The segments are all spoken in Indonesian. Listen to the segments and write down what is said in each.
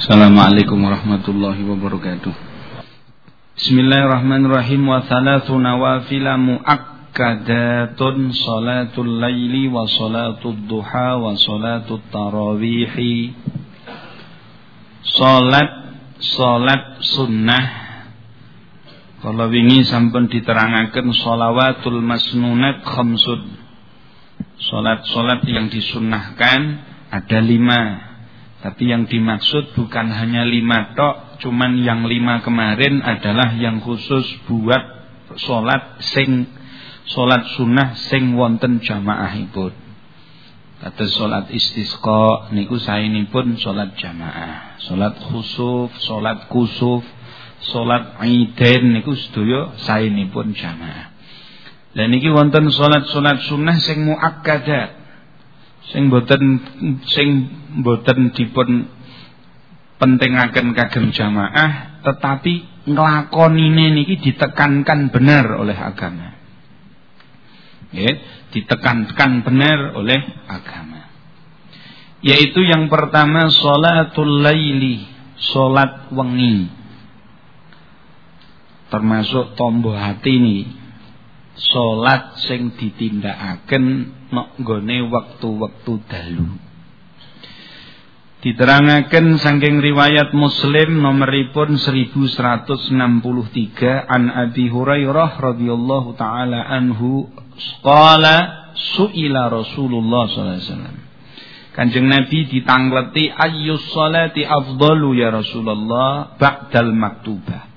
Assalamualaikum warahmatullahi wabarakatuh. Bismillahirrahmanirrahim wa thalathu nawafila muakkadatun salatul laili wa salatul duha wa salatul tarawihi. Salat salat sunnah kalau wingi sampun diterangaken sholawatul masnunat khamsun. Salat-salat yang disunnahkan ada lima tapi yang dimaksud bukan hanya lima tok, cuman yang lima kemarin adalah yang khusus buat sholat sing sholat sunnah sing wonten jamaahipun. Kata sholat istisqa niku pun sholat jamaah, sholat khusuf, sholat kusuf, sholat aiden niku sedaya pun jamaah. Dan niki wonten sholat-sholat sunnah sing muakkadat sing boten sing boten dipun pentingaken kagem jamaah tetapi nglakonine niki ditekankan benar oleh agama. Ya, ditekankan benar oleh agama. Yaitu yang pertama salatul laili, salat wengi. Termasuk tombo hati nih salat sing ditindakaken nok gone wektu-wektu dalu. Diterangaken saking riwayat Muslim nomoripun 1163 an Abi Hurairah radhiyallahu taala anhu qala suila Rasulullah sallallahu alaihi wasallam. Kanjeng Nabi ditangleti ayyus salati afdalu ya Rasulullah ba'dal maktubah.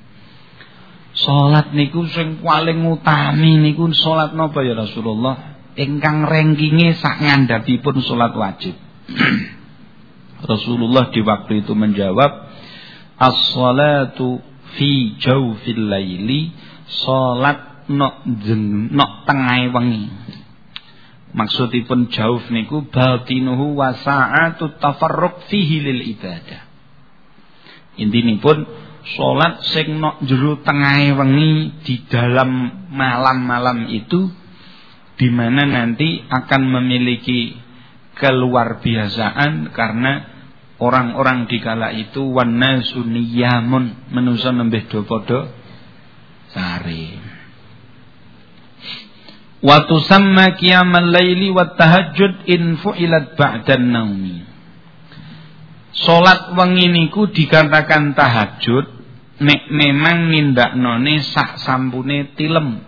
Salat niku sing paling utami niku salat napa ya Rasulullah? Ingkang rankinge sak ngandhapipun salat wajib. Rasulullah di waktu itu menjawab, "As-salatu fi jawfil laili, salat nok jeng nok tengahe wengi." Maksudipun jauf niku batinuhu wa sa'atu tafarruq fihi lil ibadah. Intinipun Sholat sing nok jero tengahe wengi di dalam malam-malam itu di mana nanti akan memiliki keluar biasaan karena orang-orang di kala itu wana suniyamun menusa nembeh do padha sare. Wa tusamma qiyamal laili wat tahajjud in fu'ilat ba'dan naumi. Salat wengi niku dikatakan tahajud nek memang nindaknone sak sampune tilem.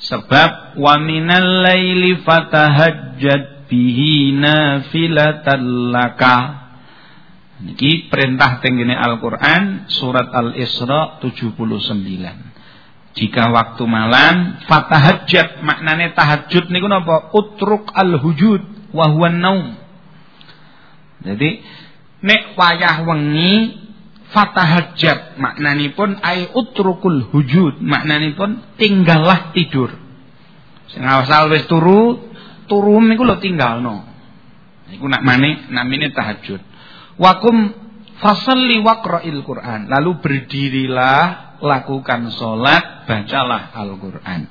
Sebab wa minal laili fatahajjad bihi nafilatan laka. Niki perintah tenggene Al-Qur'an surat Al-Isra 79. Jika waktu malam fatahajjad maknane tahajud niku napa? Utruk al-hujud wa naum jadi nek wayah wengi fatahajat maknanipun ai utrukul hujud maknanipun tinggallah tidur. Sing asal wis turu, turu niku lho tinggalno. Iku nak mane namine tahajud. Wakum fasalli waqra'il Qur'an. Lalu berdirilah, lakukan salat, bacalah Al-Qur'an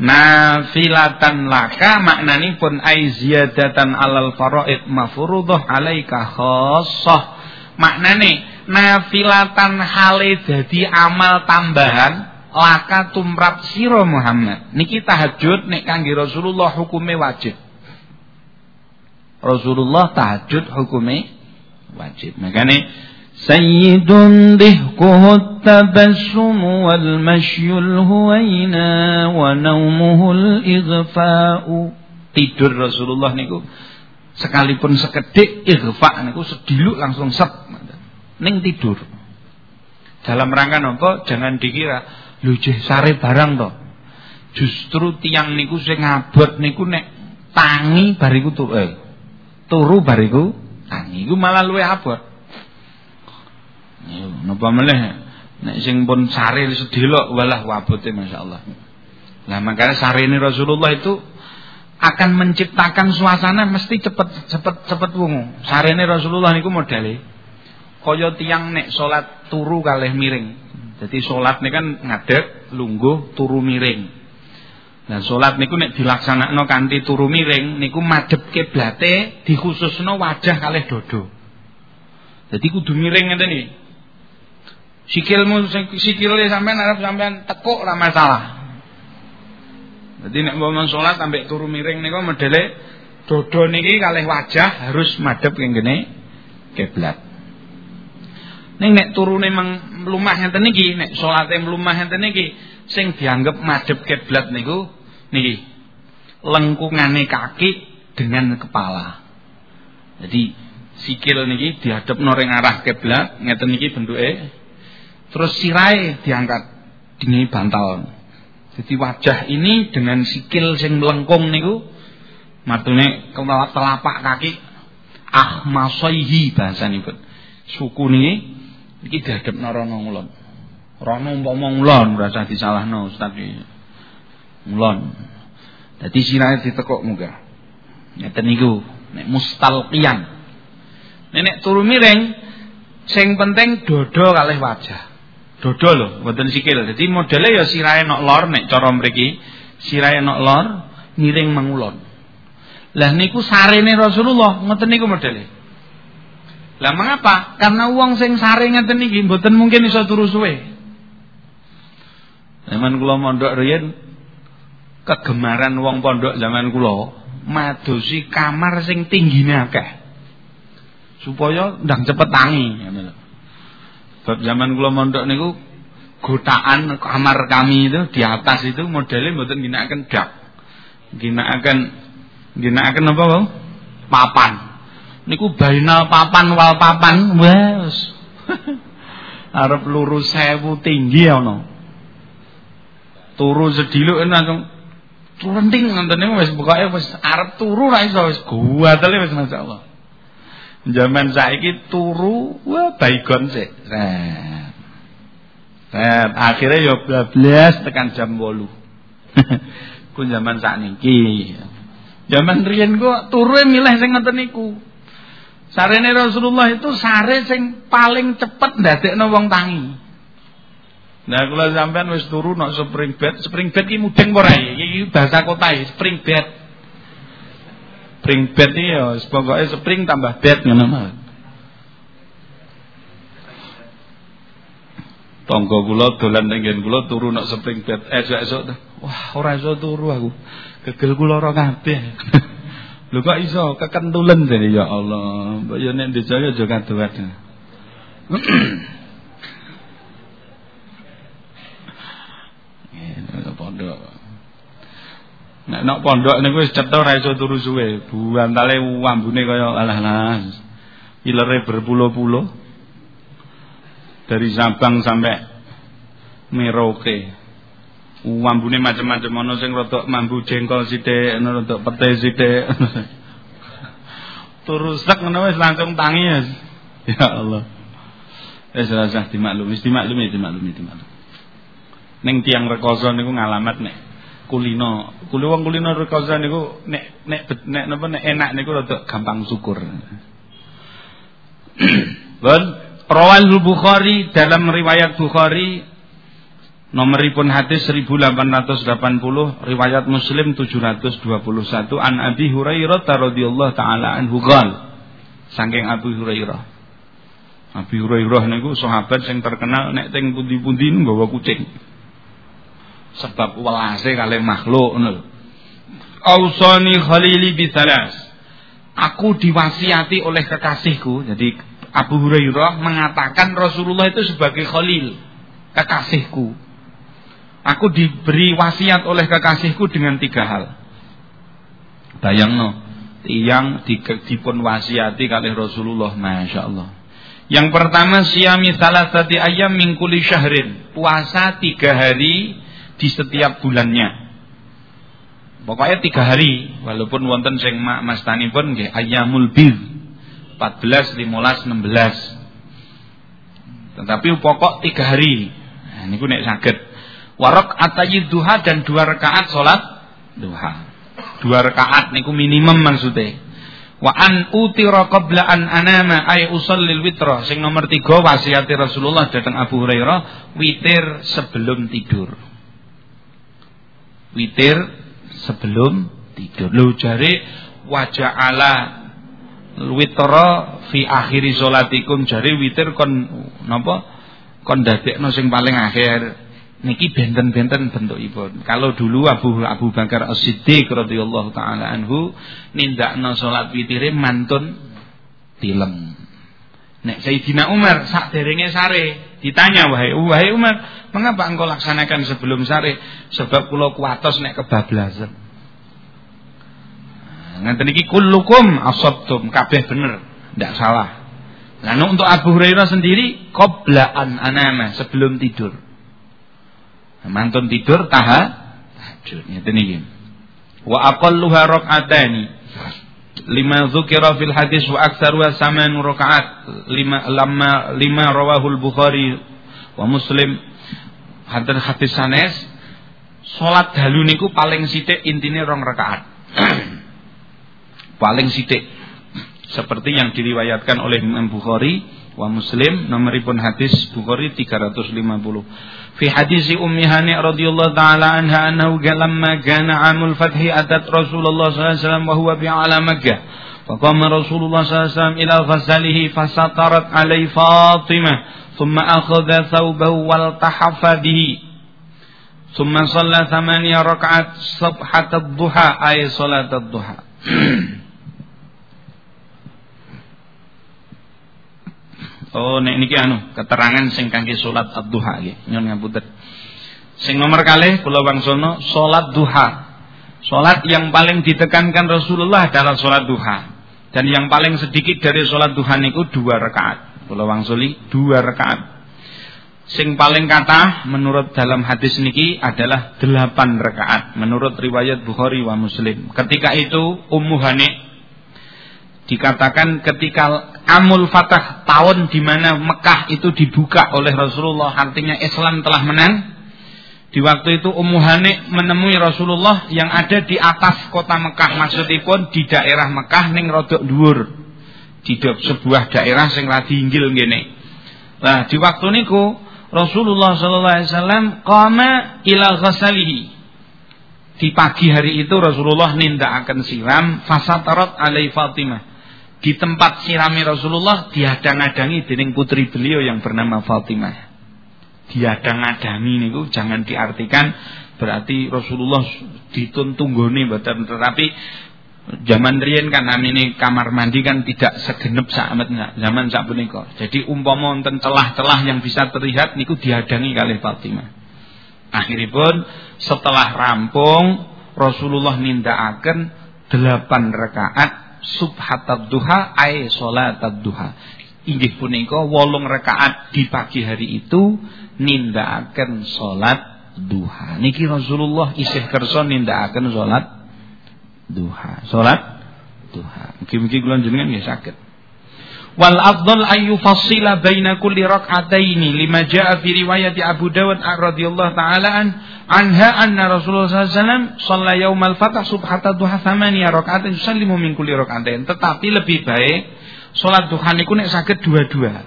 nafilatan laka maknani pun ziyadatan alal faraid mafruḍah alaika khassah. Maknane nafilatan hale dadi amal tambahan laka tumrap sira Muhammad. Niki tahajud nek kangge Rasulullah hukume wajib. Rasulullah tahajud hukume wajib. Makane سيد ضحكه التبسم والمشي الهوينا ونومه الإغفاء tidur Rasulullah niku sekalipun sekedik ighfa niku sediluk langsung sep ning tidur dalam rangka nopo jangan dikira lho sare barang to justru tiang niku sing ngabot niku nek tangi bariku turu eh, turu bariku tangi iku malah luwih abot Napa meneh nek sing pun sare sedelok walah wabote masyaallah. Nah makanya sarene Rasulullah itu akan menciptakan suasana mesti cepet cepet cepet wungu. Sarene Rasulullah niku modele kaya tiang nek salat turu kalih miring. Jadi salat nih kan ngadeg, lungguh, turu miring. Nah salat niku nek dilaksanakno kanthi turu miring niku madhep kiblate dikhususno wajah kalih dodo. Jadi kudu miring ngeten iki. Sikilmu sikile sampean arep sampean tekuk ora masalah. Jadi nek mau salat sampai turu miring niku modele dodo niki kalih wajah harus madhep ing kene kiblat. Ning nek turune mang mlumah ngeten niki, nek salate mlumah ngeten niki sing dianggep madhep kiblat niku niki. Lengkungane kaki dengan kepala. Jadi sikil niki dihadap ring arah kiblat, ngeten niki bentuke Terus sirai diangkat dengan bantal. Jadi wajah ini dengan sikil sing melengkung niku matune telapak kaki ahmasaihi bahasanipun. Suku niki iki dihadapno rono ngulon. Rono umpama ngulon usah disalahno Ustaz iki. Ngulon. Dadi sirahe ditekuk muga. Ngeten niku nek mustalqiyan. Nek turu miring sing penting dodo kalih wajah. Dodo lho, mboten sikil. Dadi modele ya sirahe nok lor nek cara mriki, sirahe nok lor ngiring mangulon. Lah niku sarene Rasulullah, ngoten niku modele. Lah mengapa? Karena uang sing sare ngeten niki mboten mungkin iso turu suwe. Zaman kula mondok riyen kegemaran wong pondok zaman kula madosi kamar sing tinggine akeh. Supaya ndang cepet tangi ngono. Sebab zaman kula mondok niku gotaan kamar kami itu di atas itu modelnya mboten ginakaken dak. Ginakaken ginakaken apa, Bang? Papan. Niku bainal papan wal papan wes. Arep lurus sewu tinggi ana. Turu sediluk langsung turenting ngoten niku wis pokoke wis arep turu ra iso wis guatele wis masyaallah. Zaman saiki turu wah baygon sik. Set. Set, akhirnya ya bablas tekan jam 8. ku zaman sakniki. Zaman riyen ku turu milih sing ngoten niku. Sarene Rasulullah itu sare sing paling cepet ndadekno wong tangi. Nah kula sampean wis turu nok spring bed, spring bed iki mudeng ora iki bahasa kota spring bed. Spring bed iki ya pokoke spring tambah bed ngono mawon. Tangga kula dolan ning nggen kula turu nak spring bed esuk-esuk. Wah, ora iso turu aku. Gegel kula ora kabeh. Lho kok iso kekentulen jane ya Allah. Mbok ya nek dicaya aja kadoat. Eh, pondok. Nek nok pondok niku wis cetha ora iso turu suwe. Buantale wambune kaya alah-alah. Ilere berpulo-pulo. Dari Sabang sampai Merauke. Wambune macam-macam ana sing rada mambu jengkol sithik, ana rada pete sithik. Turu sek ngono wis langsung tangi ya. Ya Allah. Wis rasah dimaklumi, dimaklumi, dimaklumi, dimaklumi. Ning tiang rekoso niku ngalamat nek kulino. Kuli wong kulino rekoso niku nek nek nek napa nek enak niku rada gampang syukur. Bon, Rawal Bukhari dalam riwayat Bukhari nomoripun hadis 1880, riwayat Muslim 721 an Abi Hurairah radhiyallahu taala anhu qol. Saking Abu Hurairah. Abi Hurairah niku sahabat sing terkenal nek teng pundi-pundi nggawa kucing sebab welase kali makhluk khalili bisalas Aku diwasiati oleh kekasihku. Jadi Abu Hurairah mengatakan Rasulullah itu sebagai khalil, kekasihku. Aku diberi wasiat oleh kekasihku dengan tiga hal. Bayang no, yang di, dipun wasiati kali Rasulullah, masya Allah. Yang pertama siami salah satu ayam mingkuli syahrin, puasa tiga hari di setiap bulannya. Pokoknya tiga hari, walaupun wonten sing mas tani pun nggih ayamul bir 14, 15, 16. Tetapi pokok tiga hari. Nah, ini nek sakit. Warok atayi duha dan dua rakaat sholat duha. Dua rakaat niku minimum maksudnya. Wa an utira qabla an anama ay usallil witra. Sing nomor tiga wasiati Rasulullah datang Abu Hurairah witir sebelum tidur witir sebelum tidur. Lu jari wajah ala witara fi akhiri salatikum jare witir kon napa kon dadekno sing paling akhir. Niki benten-benten bentukipun. Kalau dulu Abu Abu Bakar As-Siddiq radhiyallahu taala anhu nindakno salat witire mantun tilem. Nek Sayyidina Umar sak derenge sare ditanya wahai wahai Umar mengapa engkau laksanakan sebelum sare sebab kula kuatos nek kebablasan Ngeten iki kullukum asabtum kabeh bener, ndak salah. Nah, untuk Abu Hurairah sendiri qoblaan anama sebelum tidur. Nah, mantun tidur taha tahajud ngeten iki. Wa aqalluha rak'atani. Lima dzukira fil hadis wa aktsaruha saman rakaat. Lima lama lima rawahul Bukhari wa Muslim. Hadis hadis sanes salat dalu niku paling sithik intine rong rakaat. paling sidik seperti yang diriwayatkan oleh Imam Bukhari wa Muslim nomoripun hadis Bukhari 350 fi hadis Ummi Hani radhiyallahu taala anha annahu lamma kana amul fathi atat Rasulullah sallallahu alaihi wasallam wa huwa bi ala Makkah فقام رسول الله صلى الله عليه وسلم إلى غسله فسطرت عليه فاطمة ثم أخذ ثوبه والتحف به ثم صلى ثمانية ركعات صبحة الضحى أي صلاة الضحى Oh nek niki anu keterangan sing kangge salat ad-duha nggih. Nyon ngapunten. Sing nomor kalih kula wangsulno salat duha. Salat yang paling ditekankan Rasulullah adalah salat duha. Dan yang paling sedikit dari salat duha niku dua rakaat. Kula wangsuli dua rakaat. Sing paling kata menurut dalam hadis niki adalah delapan rakaat menurut riwayat Bukhari wa Muslim. Ketika itu Ummu Hani dikatakan ketika Amul Fatah tahun di mana Mekah itu dibuka oleh Rasulullah artinya Islam telah menang. Di waktu itu Ummu Hani menemui Rasulullah yang ada di atas kota Mekah. Maksudnya pun di daerah Mekah ning rodok dhuwur. Di sebuah daerah sing radi inggil ngene. Nah di waktu niku Rasulullah sallallahu alaihi wasallam qama ila ghasalihi. Di pagi hari itu Rasulullah nindakaken siram fasatarat alai Fatimah di tempat sirami Rasulullah diadang-adangi dening putri beliau yang bernama Fatimah. Diadang-adangi niku jangan diartikan berarti Rasulullah dituntunggone mboten tetapi zaman riyen kan namine kamar mandi kan tidak segenep saat zaman sak punika. Jadi umpama wonten celah-celah yang bisa terlihat niku diadangi kali Fatimah. Akhiripun setelah rampung Rasulullah nindakaken delapan rakaat subhatad duha ay salatad duha. Inggih punika wolong rakaat di pagi hari itu nindakaken salat duha. Niki Rasulullah isih kersa nindakaken salat duha. Salat duha. Mugi-mugi kula jenengan nggih saged. Wal afdal ay yufassila baina kulli rak'ataini lima jaa fi riwayat Abu Dawud radhiyallahu taala an anha anna Rasulullah sallallahu alaihi wasallam shalla yaumal fath subhata duha thamaniya rak'atin yusallimu min kulli rak'atain tetapi lebih baik salat duha niku nek saged dua-dua.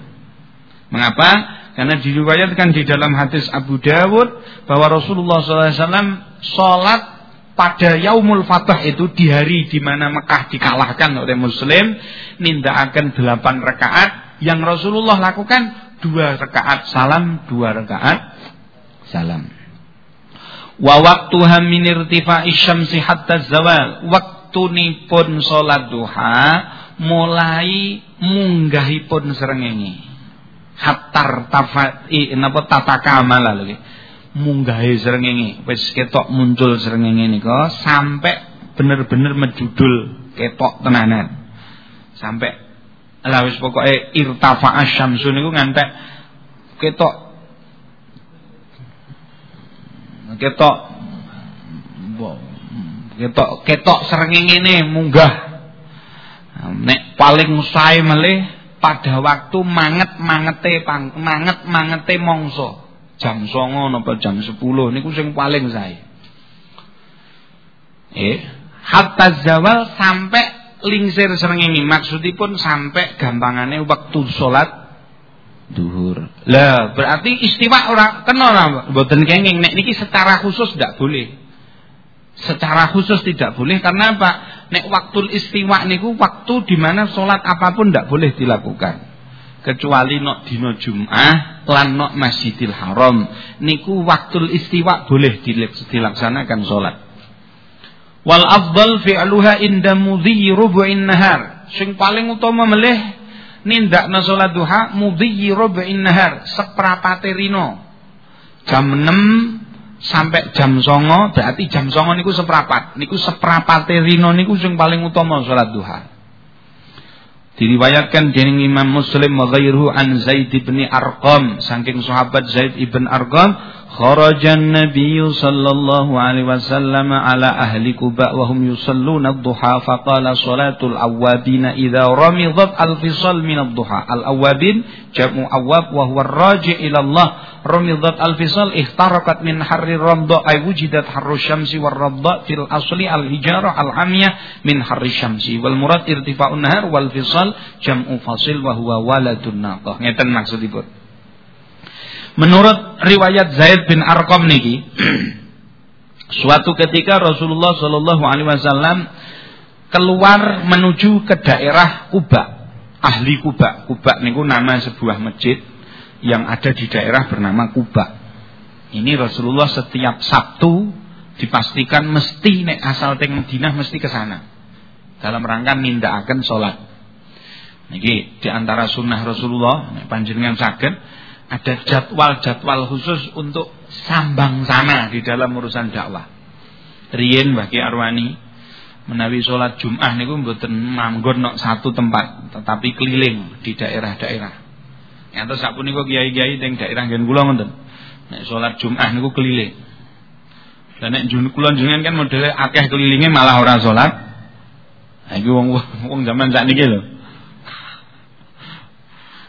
Mengapa? Karena diriwayatkan di dalam hadis Abu Dawud bahwa Rasulullah sallallahu alaihi wasallam salat pada Yaumul Fatah itu di hari di mana Mekah dikalahkan oleh Muslim nindakaken delapan rakaat. Yang Rasulullah lakukan dua rakaat salam dua rakaat salam. Wa waktuha min irtifa'i syamsi hatta zawal. Waktunipun salat duha mulai munggahipun srengenge. Hatta tafai napa tatakamala lho munggahe srengenge. Wis ketok muncul srengenge nika sampai bener-bener menjudul ketok tenanan. Sampai lah wis pokoke irtafa asyamsu niku ngantek ketok. Ketok. Ketok ketok srengenge ne munggah. Nek paling sae melih pada waktu manget-mangete manget-mangete mangsa jam songo napa jam sepuluh niku sing paling sae. Eh, hatta zawal sampai lingsir srengenge maksudipun sampai gampangane waktu salat duhur. Lah, berarti istiwa ora kena ora mboten kenging nek niki secara khusus ndak boleh. Secara khusus tidak boleh karena apa? Nek waktu istiwa niku waktu di mana sholat apa pun tidak boleh dilakukan. Kecuali nok dino Jum'ah lan nok Masjidil Haram niku waktu istiwa boleh dilaksanakan sholat. Wal afdal fi'luha inda mudhi rubu'in nahar. Sing paling utama melih nindakna sholat duha mudhi rubu'in nahar seprapate rino. Jam 6 sampai jam songo berarti jam songo niku seprapat niku seprapate rino niku sing paling utama salat duha diriwayatkan dening Imam Muslim wa an Zaid bin Arqam. Saking sahabat Zaid ibn Arqam kharajan Nabi sallallahu alaihi wasallam ala ahli Quba wa hum yusalluna ad-duha faqala salatul awabin idza ramidat al-fisal min ad-duha al-awabin jam'u awab wa huwa raji ila Allah rumidat al-fisal ihtarakat min harri ramda ay wujidat harru syamsi war ramda fil asli al-hijara al-hamiyah min harri syamsi wal murad irtifa'un nahar wal fisal jam'u fasil wa huwa waladun naqah ngeten maksudipun menurut riwayat Zaid bin Arqam niki suatu ketika Rasulullah sallallahu alaihi wasallam keluar menuju ke daerah Kuba ahli Kuba Kuba niku nama sebuah masjid yang ada di daerah bernama Kuba. Ini Rasulullah setiap Sabtu dipastikan mesti nek asal teng Madinah mesti ke sana. Dalam rangka nindakaken salat. Niki di antara sunnah Rasulullah panjenengan saged ada jadwal-jadwal khusus untuk sambang sana di dalam urusan dakwah. Rien bagi Arwani menawi sholat Jum'ah niku mboten manggon nok satu tempat, tetapi keliling di daerah-daerah. Ngantos sapunika kiai-kiai teng daerah nggen kula ngoten. Nek salat Jumat niku keliling. Dan nek kula jenengan kan modele akeh kelilinge malah ora salat. Ha iki wong wong zaman sakniki lho.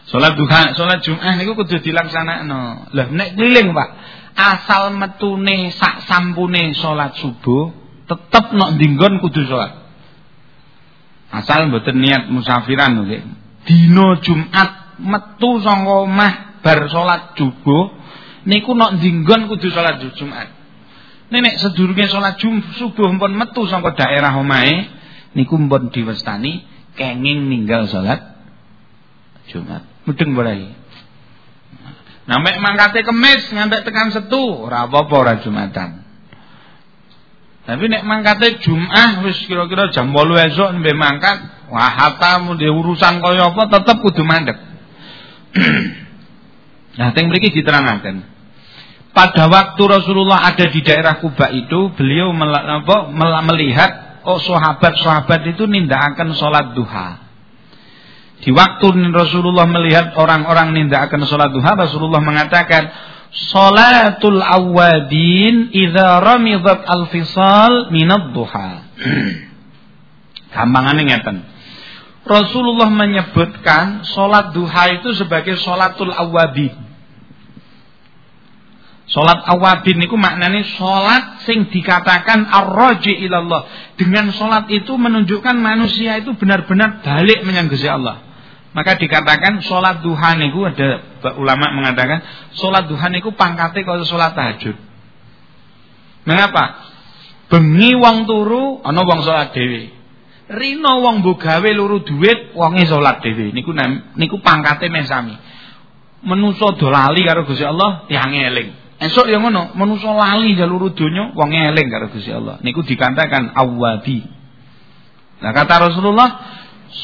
Salat duha, salat Jumat niku kudu dilaksanakno. Lah nek keliling, Pak, asal metune sak sampune salat subuh, tetep nok dinggon kudu salat. Asal mboten niat musafiran nggih. Dina Jumat metu saka omah bar salat subuh niku nok dinggon kudu salat Jumat. Nek sedurunge salat subuh pun metu saka daerah omahe niku pun diwestani kenging ninggal salat Jumat. Mudeng boleh. Nah mek mangkate kemis ngantek tekan setu ora apa-apa Jumatan. Tapi nek mangkate Jumat wis kira-kira jam 8 esuk nembe mangkat, wah di urusan kaya apa tetep kudu mandek. nah, teng mriki diterangkan. Pada waktu Rasulullah ada di daerah Kuba itu, beliau melihat oh sahabat-sahabat itu nindakaken salat duha. Di waktu Rasulullah melihat orang-orang nindakaken salat duha, Rasulullah mengatakan, "Salatul awadin idza ramidat al-fisal minad duha." Gampangane ngeten. Rasulullah menyebutkan sholat duha itu sebagai sholatul awabin. Sholat awabin itu maknanya sholat sing dikatakan arroji ilallah. Dengan sholat itu menunjukkan manusia itu benar-benar balik menyanggusi Allah. Maka dikatakan sholat duha niku ada ulama mengatakan sholat duha niku pangkatnya kalau sholat tahajud. Mengapa? Bengi wong turu, ana wong sholat dewi. Rino wong mbok gawe luru dhuwit wonge salat dhewe niku niku pangkate meh sami. Menusa do lali karo Gusti Allah tiange eling. Esuk ya ngono, menusa lali jalur donya wonge eling karo Gusti Allah. Niku dikatakan awwabi. Nah kata Rasulullah,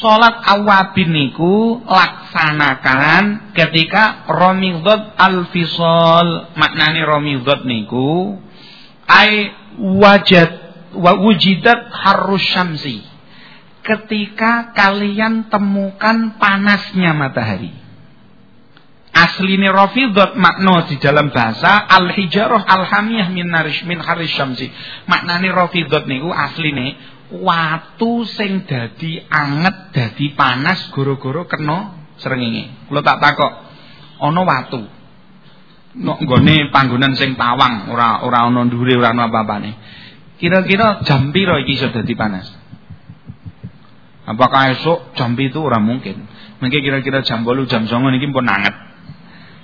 salat awabin niku laksanakan ketika romidot al-fisal. Romidot niku ai wajad wa wujidat harus syamsi ketika kalian temukan panasnya matahari. Asline rafidhat makna di dalam bahasa al-hijarah al-hamiyah min narish min haris syamsi. Maknane rafidhat niku asline watu sing dadi anget dadi panas goro-goro kena srengenge. Kula tak takok, ana watu. Nok nggone panggonan sing tawang, ora ora ana dhuwure ora ana apa-apane. Kira-kira jam pira iki iso dadi panas? Apakah esok jam itu orang mungkin? Mungkin kira-kira jam bolu jam songo ini pun anget.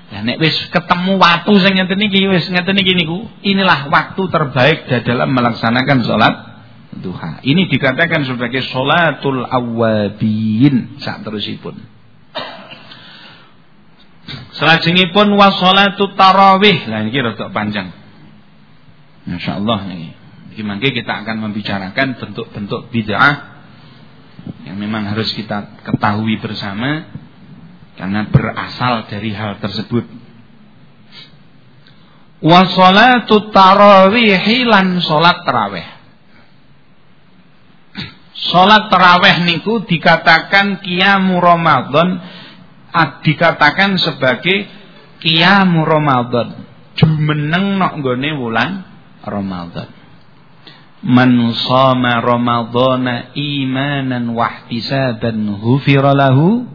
Ya nek wis ketemu waktu sing ngeten iki wis ngeten iki niku, inilah waktu terbaik dalam melaksanakan salat duha. Ini dikatakan sebagai salatul awabin sak terusipun. Salajengipun wa salatu tarawih. Lah rada panjang. Masyaallah niki. Iki mangke kita akan membicarakan bentuk-bentuk bid'ah yang memang harus kita ketahui bersama karena berasal dari hal tersebut. Wa tarawih lan salat tarawih. Salat tarawih niku dikatakan qiyamu Ramadan dikatakan sebagai qiyamu Ramadan. Jumeneng nok nggone wulan Ramadan. Man shama Ramadana imanan wa ihtisaban ghufira lahu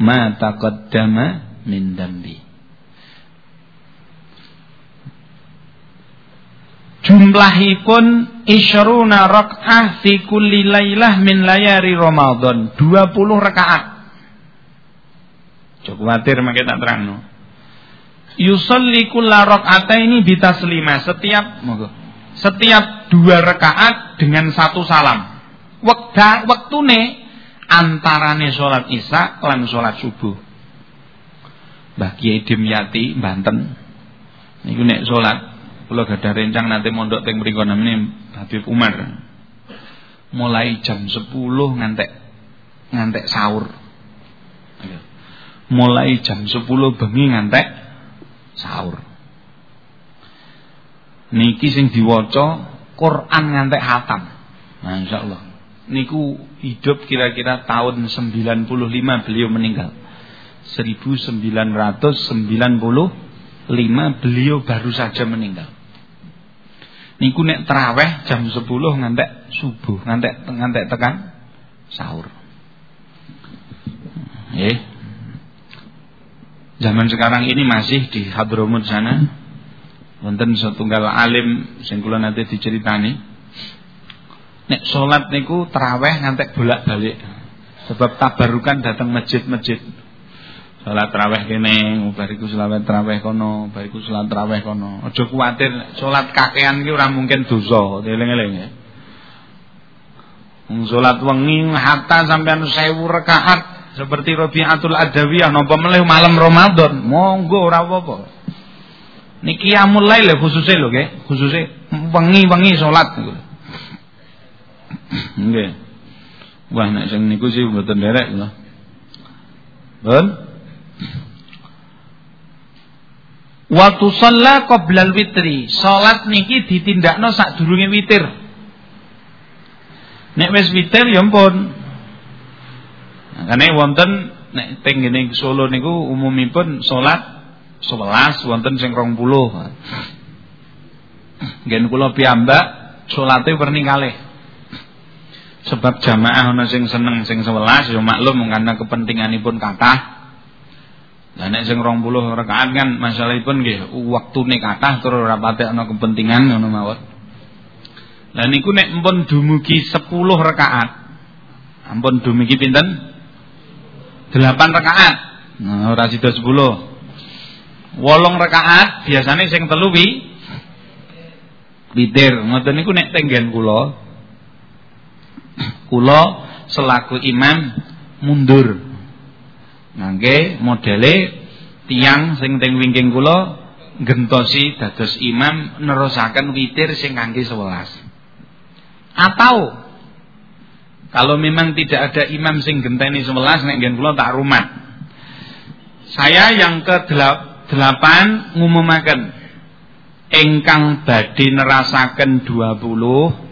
ma taqaddama min dambi. Jumlahipun isyruna rak'ah fi kulli lailah min layari Ramadan. 20 rakaat. Cukup khawatir makai tak terang Yusalli kulla rak'ataini bitaslima. Setiap setiap dua rakaat dengan satu salam. Waktu waktune antarane sholat isya lan sholat subuh. Mbah Kiai Dimyati Banten niku nek sholat kula gadah rencang nanti mondok teng mriku namine Habib Umar. Mulai jam 10 ngantek ngantek sahur. Mulai jam 10 bengi ngantek sahur. Niki sing diwaca Quran ngantek hatam. Masyaallah niku hidup kira-kira tahun 95 beliau meninggal. 1995 beliau baru saja meninggal. Niku nek teraweh jam 10 ngantek subuh, ngantek ngantek tekan sahur. Eh. Zaman sekarang ini masih di Hadramut sana wonten setunggal alim sing kula nanti diceritani Nek sholat niku teraweh ngantek bolak-balik. Sebab tabarukan datang masjid-masjid. Sholat teraweh kene, bariku selawat teraweh kono, bariku sholat teraweh kono. Aja kuwatir sholat kakean ki ora mungkin dosa, eling-eling ya. Sholat wengi hatta sampean 1000 rakaat seperti Rabiatul Adawiyah napa melih malam Ramadan. Monggo ora apa-apa. Niki amul lail khususnya lho nggih, khususnya wengi-wengi salat. Nggih. Wah nek sing niku sih mboten derek lho. Ben? Wa tusalla qabla witri. Salat niki ditindakno sadurunge witir. Nek wis witir ya ampun. Makane wonten nek teng ngene Solo niku umumipun salat 11 wonten sing 20. Ngen kula piyambak salate werni kalih. Sebab jamaah ana sing seneng sing 11 ya maklum karena kepentinganipun kathah. Lah nek sing 20 rakaat kan masalahipun nggih waktune kathah terus ora patek ana kepentingan ngono mawon. Lah niku nek mpun dumugi 10 rakaat. Ampun dumugi pinten? 8 rakaat. Nah, ora sida 10. Wolong rakaat biasane sing telu wi witir. Ngoten niku nek tenggen kula kula selaku imam mundur. Nangge modele tiang sing teng wingking kula gentosi dados imam nerusaken witir sing kangge 11. Atau kalau memang tidak ada imam sing genteni 11 nek ngen kula tak rumat. Saya yang ke delapan ngumumaken ingkang badhe nerasaken 20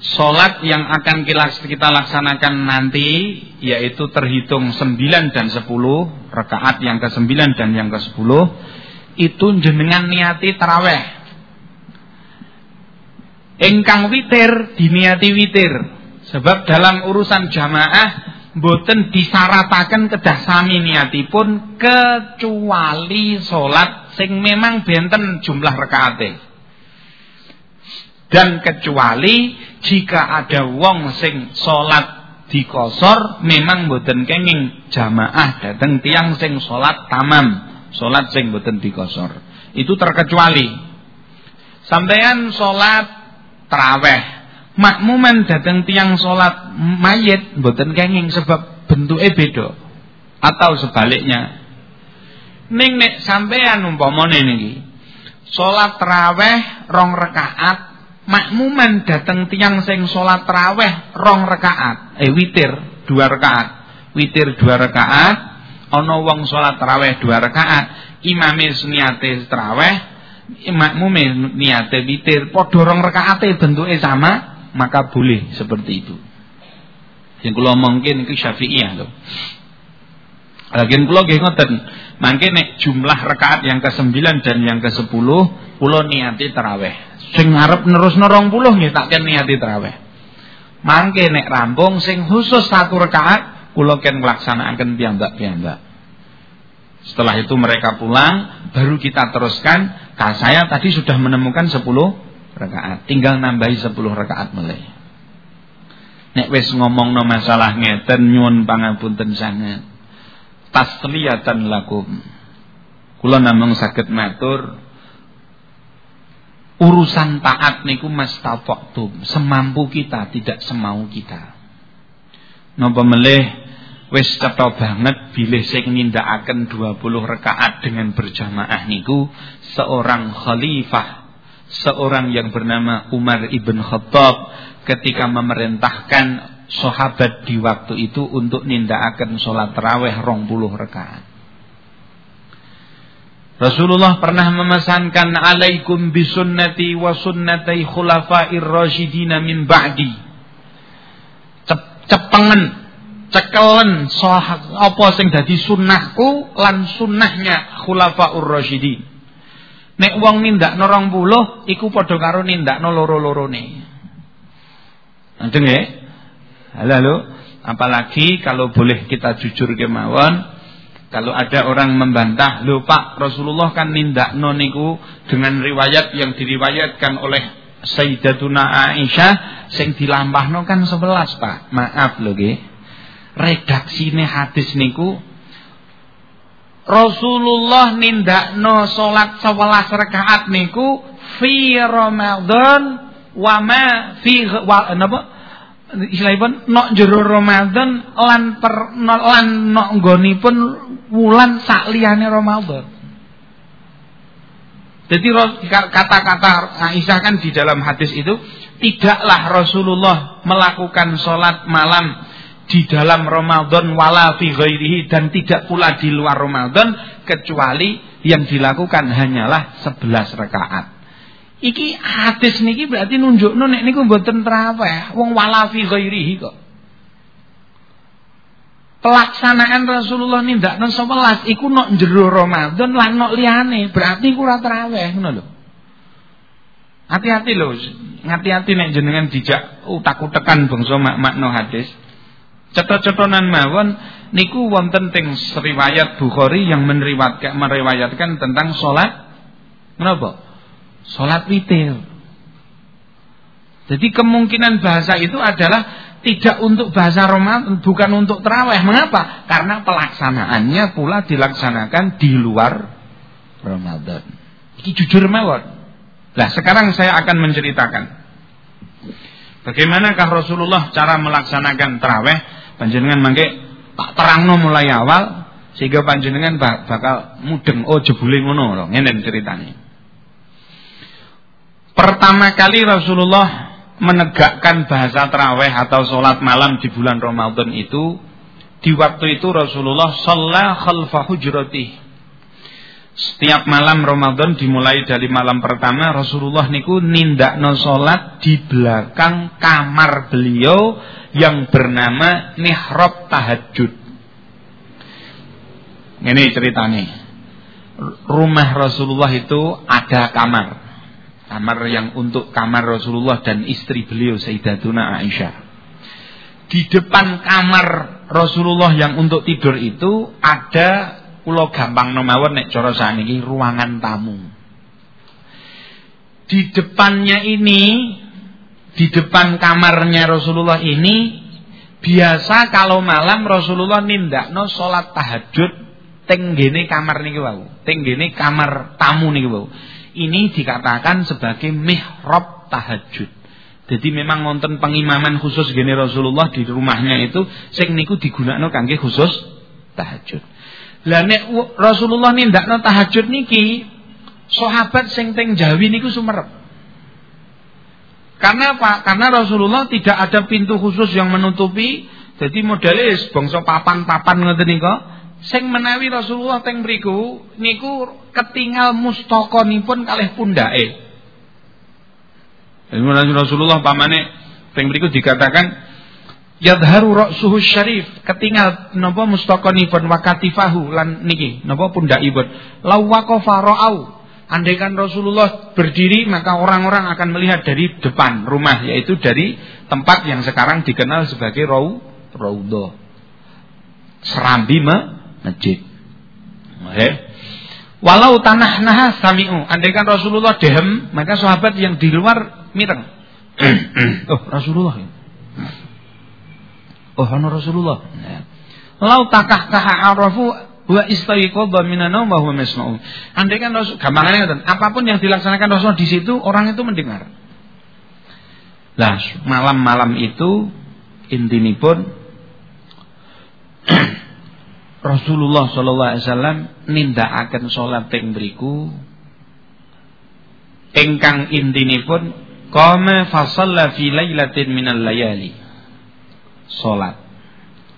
Sholat yang akan kita laksanakan nanti yaitu terhitung 9 dan 10 rakaat yang ke-9 dan yang ke-10 itu jenengan niati taraweh. Engkang witir diniati witir. Sebab dalam urusan jamaah boten disaratakan kedah sami niatipun kecuali sholat sing memang benten jumlah rakaatnya. Dan kecuali jika ada wong sing salat dikosor memang boten kenging. Jamaah dateng tiang sing salat tamam salat sing boten dikosor. Itu terkecuali. Sampean salat taraweh makmuman dateng tiang salat mayit boten kenging sebab bentuke beda atau sebaliknya. Ning nek sampean umpamane niki salat taraweh rong rakaat makmuman dateng tiang sing salat taraweh rong rakaat eh witir dua rakaat witir dua rakaat ana wong salat taraweh dua rakaat imame niate taraweh makmume niate witir. Padha rong rakaate bentuke sama maka boleh seperti itu. Yang kula mungkin iki Syafi'iyah lho Lagian kula nggih ngoten. Mangke nek jumlah rakaat yang ke-9 dan yang ke-10 kula niati tarawih. Sing ngarep nerusno 20 nggih tak ken niati tarawih. Mangke nek rampung sing khusus satu rakaat kula ken nglaksanakaken piyambak-piyambak. Setelah itu mereka pulang, baru kita teruskan. Kak saya tadi sudah menemukan 10 rakaat, tinggal nambahi 10 rakaat mulai. Nek wis ngomongno masalah ngeten nyuwun pangapunten sangat tasliyatan lakum. Kula namung saged matur urusan taat niku mastata'tum, semampu kita, tidak semau kita. Napa melih wis cetha banget bilih sing nindakaken 20 rakaat dengan berjamaah niku seorang khalifah seorang yang bernama Umar ibn Khattab ketika memerintahkan sahabat di waktu itu untuk nindakaken terawih rong puluh rakaat. Rasulullah pernah memesankan alaikum bisunnati wa sunnati khulafair rasyidina min ba'di. Cepengen, cekelen apa sing dadi sunnahku lan sunnahnya khulafaur rasyidin. Nek wong nindakno 20 iku padha karo nindakno loro-lorone. Nanti nggih? Lalu apalagi kalau boleh kita jujur kemauan kalau ada orang membantah, "Lho Pak, Rasulullah kan nindak noniku dengan riwayat yang diriwayatkan oleh Sayyidatuna Aisyah sing dilampahno kan 11, Pak." Maaf lho nggih. Redaksine hadis niku Rasulullah nindakno salat 11 rakaat niku fi Ramadan wa ma fi wa napa istilahipun nok jero Ramadan lan per no, lan nok nggonipun wulan sakliyane Ramadan. Jadi kata-kata Aisyah kan di dalam hadis itu tidaklah Rasulullah melakukan sholat malam di dalam Ramadan wala fi ghairihi dan tidak pula di luar Ramadan kecuali yang dilakukan hanyalah 11 rakaat. Iki hadis niki berarti nunjukno nek niku mboten traweh, wong wala fi ghairihi kok. Pelaksanaan Rasulullah nindakno 11 iku nok jero Ramadan lan nok liyane, berarti iku ora traweh ngono lho. Hati-hati lho, hati-hati nek jenengan dijak utak-utekan bangsa makna hadis. Cetha-cethonan mawon niku wonten teng riwayat Bukhari yang meriwayatkan meriwayatkan tentang salat menapa? Sholat witir. Jadi kemungkinan bahasa itu adalah tidak untuk bahasa Ramadan, bukan untuk terawih. Mengapa? Karena pelaksanaannya pula dilaksanakan di luar Ramadan. Ini jujur mawon. Nah, sekarang saya akan menceritakan bagaimanakah Rasulullah cara melaksanakan terawih. Panjenengan mangke tak terangno mulai awal sehingga panjenengan bakal mudeng oh jebule ngono ngene ceritanya. Pertama kali Rasulullah menegakkan bahasa terawih atau sholat malam di bulan Ramadan itu di waktu itu Rasulullah sholat khalfa hujrati. Setiap malam Ramadan dimulai dari malam pertama Rasulullah niku nindakno sholat di belakang kamar beliau yang bernama mihrab tahajud ini ceritanya. Rumah Rasulullah itu ada kamar Kamar yang untuk kamar Rasulullah dan istri beliau Sayyidatuna Aisyah. Di depan kamar Rasulullah yang untuk tidur itu ada pulau gampang nomawon nek cara saniki ruangan tamu. Di depannya ini di depan kamarnya Rasulullah ini biasa kalau malam Rasulullah nindakno salat tahajud tenggene kamar niki wau, tenggene kamar tamu niki wau. Ini dikatakan sebagai mihrab tahajud. Jadi memang wonten pengimaman khusus gene Rasulullah di rumahnya itu sing niku digunakno kangge khusus tahajud. Lah nek Rasulullah nindakno tahajud niki sahabat sing teng Jawi niku sumerep. Karena apa? Karena Rasulullah tidak ada pintu khusus yang menutupi. Jadi modelis bangsa papan-papan ngoten niku. Sing menawi Rasulullah teng mriku niku ketinggal mustakonipun kalih pundake. Rasulullah pamane teng mriku dikatakan yadharu ra'suhu syarif. Ketinggal napa mustaqanifun wa katifahu lan niki napa pundakipun. Law waqafa ra'au. Andaikan Rasulullah berdiri maka orang-orang akan melihat dari depan rumah yaitu dari tempat yang sekarang dikenal sebagai rau raudhah. Serambi masjid okay. Walau tanah nahas sami'u. Andaikan Rasulullah dehem, maka sahabat yang di luar mireng. oh, Rasulullah. Ya. Oh, ana Rasulullah. Ya. Lau takah kaha arafu wa istayqadha minana wa huwa masma'u. Andaikan Rasul gampangannya ngoten, apa pun yang dilaksanakan Rasul di situ orang itu mendengar. Lah, malam-malam itu intinipun Rasulullah sallallahu alaihi wasallam nindakaken salat teng mriku ingkang intinipun qama fa shalla fi lailatin minal layali. Salat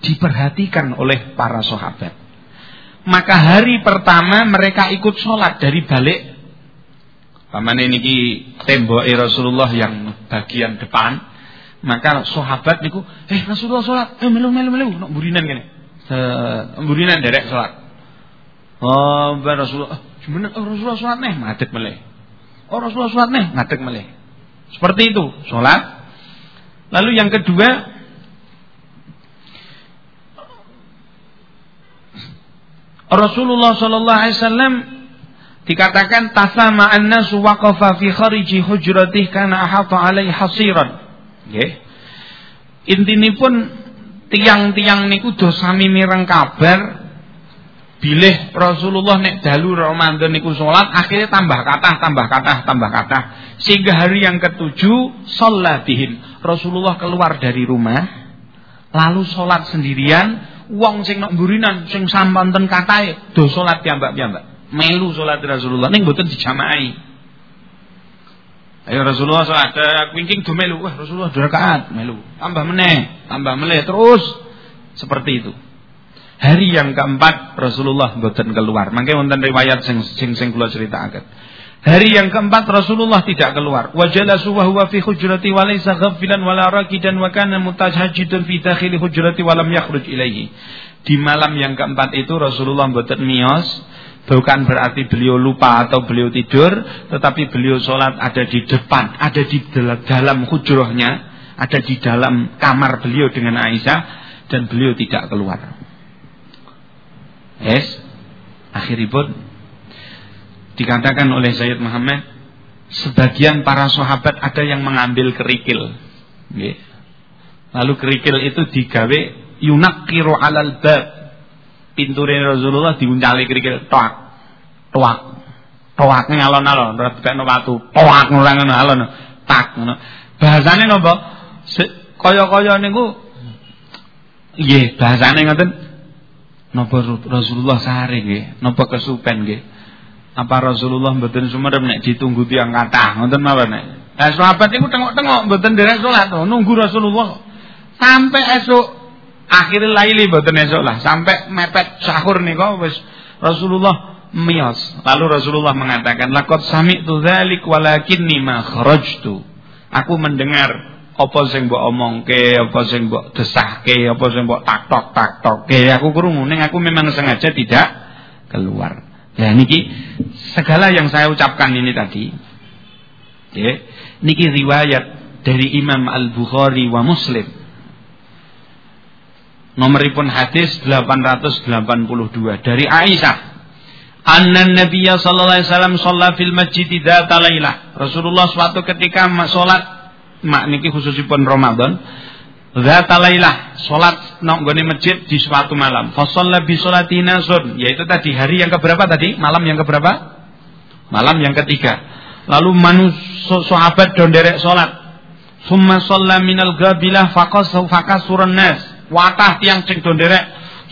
diperhatikan oleh para sahabat. Maka hari pertama mereka ikut sholat dari balik Pamane niki tembok Rasulullah yang bagian depan. Maka sahabat niku, "Eh Rasulullah sholat, eh melu melu melu, nak burinan kene." Mburinan derek sholat. Oh, Rasulullah, gimana oh, Rasulullah sholat nih, ngadeg meleh. Oh, Rasulullah sholat nih, ngadeg meleh. Seperti itu, sholat. Lalu yang kedua, Rasulullah Shallallahu Alaihi Wasallam dikatakan tasama an-nasu waqafa fi khariji hujratih kana ahata alaihi hasiran. Nggih. Intinipun tiang-tiang niku dosami mireng kabar. Bilih Rasulullah nek dalu Ramadan niku salat akhirnya tambah kata tambah kata tambah kata sehingga hari yang ketujuh sholat bihim Rasulullah keluar dari rumah lalu sholat sendirian. Wong sing nok mburinan sing sampanten katahe do salat piyambak-piyambak. Melu salat Rasulullah ning mboten dijamaai Ayo Rasulullah sholat ada wingking do melu. Wah Rasulullah dua rakaat melu. Tambah meneh, tambah meneh terus seperti itu. Hari yang keempat Rasulullah mboten keluar. Mangke wonten riwayat sing sing sing kula critakaken. Hari yang keempat Rasulullah tidak keluar. Wajalasu wa huwa fi hujrati wa laysa ghaffilan wala rakidan wa kana mutajahhidun fi dakhili hujrati wa lam yakhruj ilaihi. Di malam yang keempat itu Rasulullah mboten miyos Bukan berarti beliau lupa atau beliau tidur, tetapi beliau sholat ada di depan, ada di dalam hujrohnya, ada di dalam kamar beliau dengan Aisyah, dan beliau tidak keluar. Yes, akhiripun dikatakan oleh Sayyid Muhammad, sebagian para sahabat ada yang mengambil kerikil. Lalu kerikil itu digawe yunakiru alal bab pintu Rasulullah diuncali kerikil toak. Toak. Toak ngalon-alon rebekno watu. Toak ora ngono alon tak ngono. Bahasane napa kaya-kaya niku nggih bahasane ngoten napa Rasulullah sare nggih napa kesupen nggih. Apa Rasulullah mboten sumerep nek ditunggu tiang kathah? Ngoten mawon nek. Lah sahabat niku tengok-tengok mboten derek salat nunggu Rasulullah. Sampai esok akhir laili mboten esuk lah sampai mepet sahur nika wis Rasulullah miyos. Lalu Rasulullah mengatakan, "Laqad sami'tu dzalik walakinni ma kharajtu." Aku mendengar apa sing mbok omongke, apa sing mbok desahke, apa sing mbok taktok taktokke. Aku krungu ning aku memang sengaja tidak keluar. Ya niki segala yang saya ucapkan ini tadi ya, niki riwayat dari Imam Al-Bukhari wa Muslim Nomoripun hadis 882 dari Aisyah. Anna Nabiya sallallahu alaihi wasallam shalla fil masjid dzata lailah. Rasulullah suatu ketika salat mak niki khususipun Ramadan Zata lailah, salat nang masjid di suatu malam. Fa bi sholati nasun, yaitu tadi hari yang keberapa tadi? Malam yang keberapa? Malam yang ketiga. Lalu manusia sahabat don derek salat. Summa shalla minal gabilah faqas faqasurun nas. Watah tiang ceng don derek.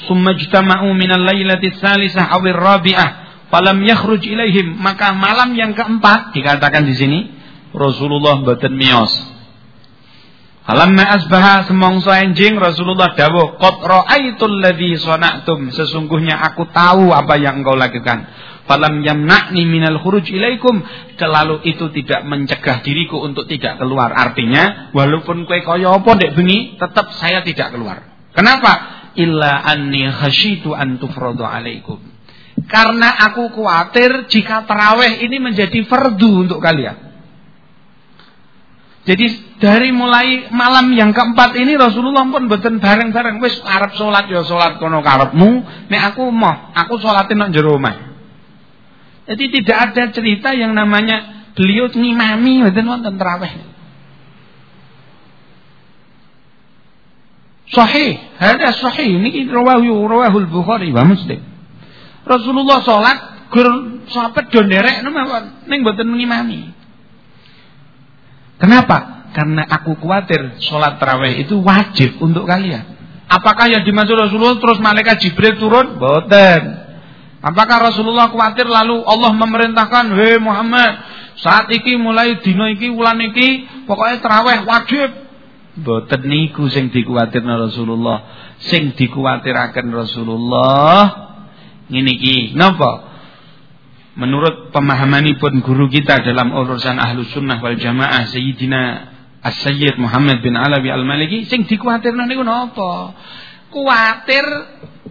Summa jtama'u minal lailati tsalisah awir rabi'ah. Falam yakhruj ilaihim. Maka malam yang keempat dikatakan di sini Rasulullah mboten miyos Falamma asbaha semongso enjing Rasulullah dawuh, "Qad ra'aitul ladzi sana'tum." Sesungguhnya aku tahu apa yang engkau lakukan. Falam yamna'ni minal khuruj ilaikum. Terlalu itu tidak mencegah diriku untuk tidak keluar. Artinya, walaupun kue kaya apa ndek bengi, tetap saya tidak keluar. Kenapa? Illa anni khasyitu an tufradu alaikum. Karena aku khawatir jika tarawih ini menjadi fardu untuk kalian. Jadi dari mulai malam yang keempat ini Rasulullah pun beten bareng-bareng wis arep salat ya salat kono karepmu, nek aku mau, aku salatin nang jero. Jadi tidak ada cerita yang namanya beliau ngimami mboten wonten tarawih. Sahih, ada sahih ini rawahu rawahul Bukhari wa Muslim. Rasulullah salat gur sahabat do nderek mawon ning mboten ngimami. Kenapa? Karena aku khawatir sholat tarawih itu wajib untuk kalian. Apakah yang dimaksud Rasulullah terus malaikat Jibril turun? Boten. Apakah Rasulullah khawatir lalu Allah memerintahkan, "Hei Muhammad, saat iki mulai dino iki wulan iki pokoknya tarawih wajib." Boten niku sing dikuwatirna Rasulullah. Sing dikuwatiraken Rasulullah ngene iki. Napa? menurut pemahamanipun guru kita dalam urusan ahlu sunnah wal jamaah Sayyidina As-Sayyid Muhammad bin Alawi Al-Maliki sing dikuatirno niku napa? Kuatir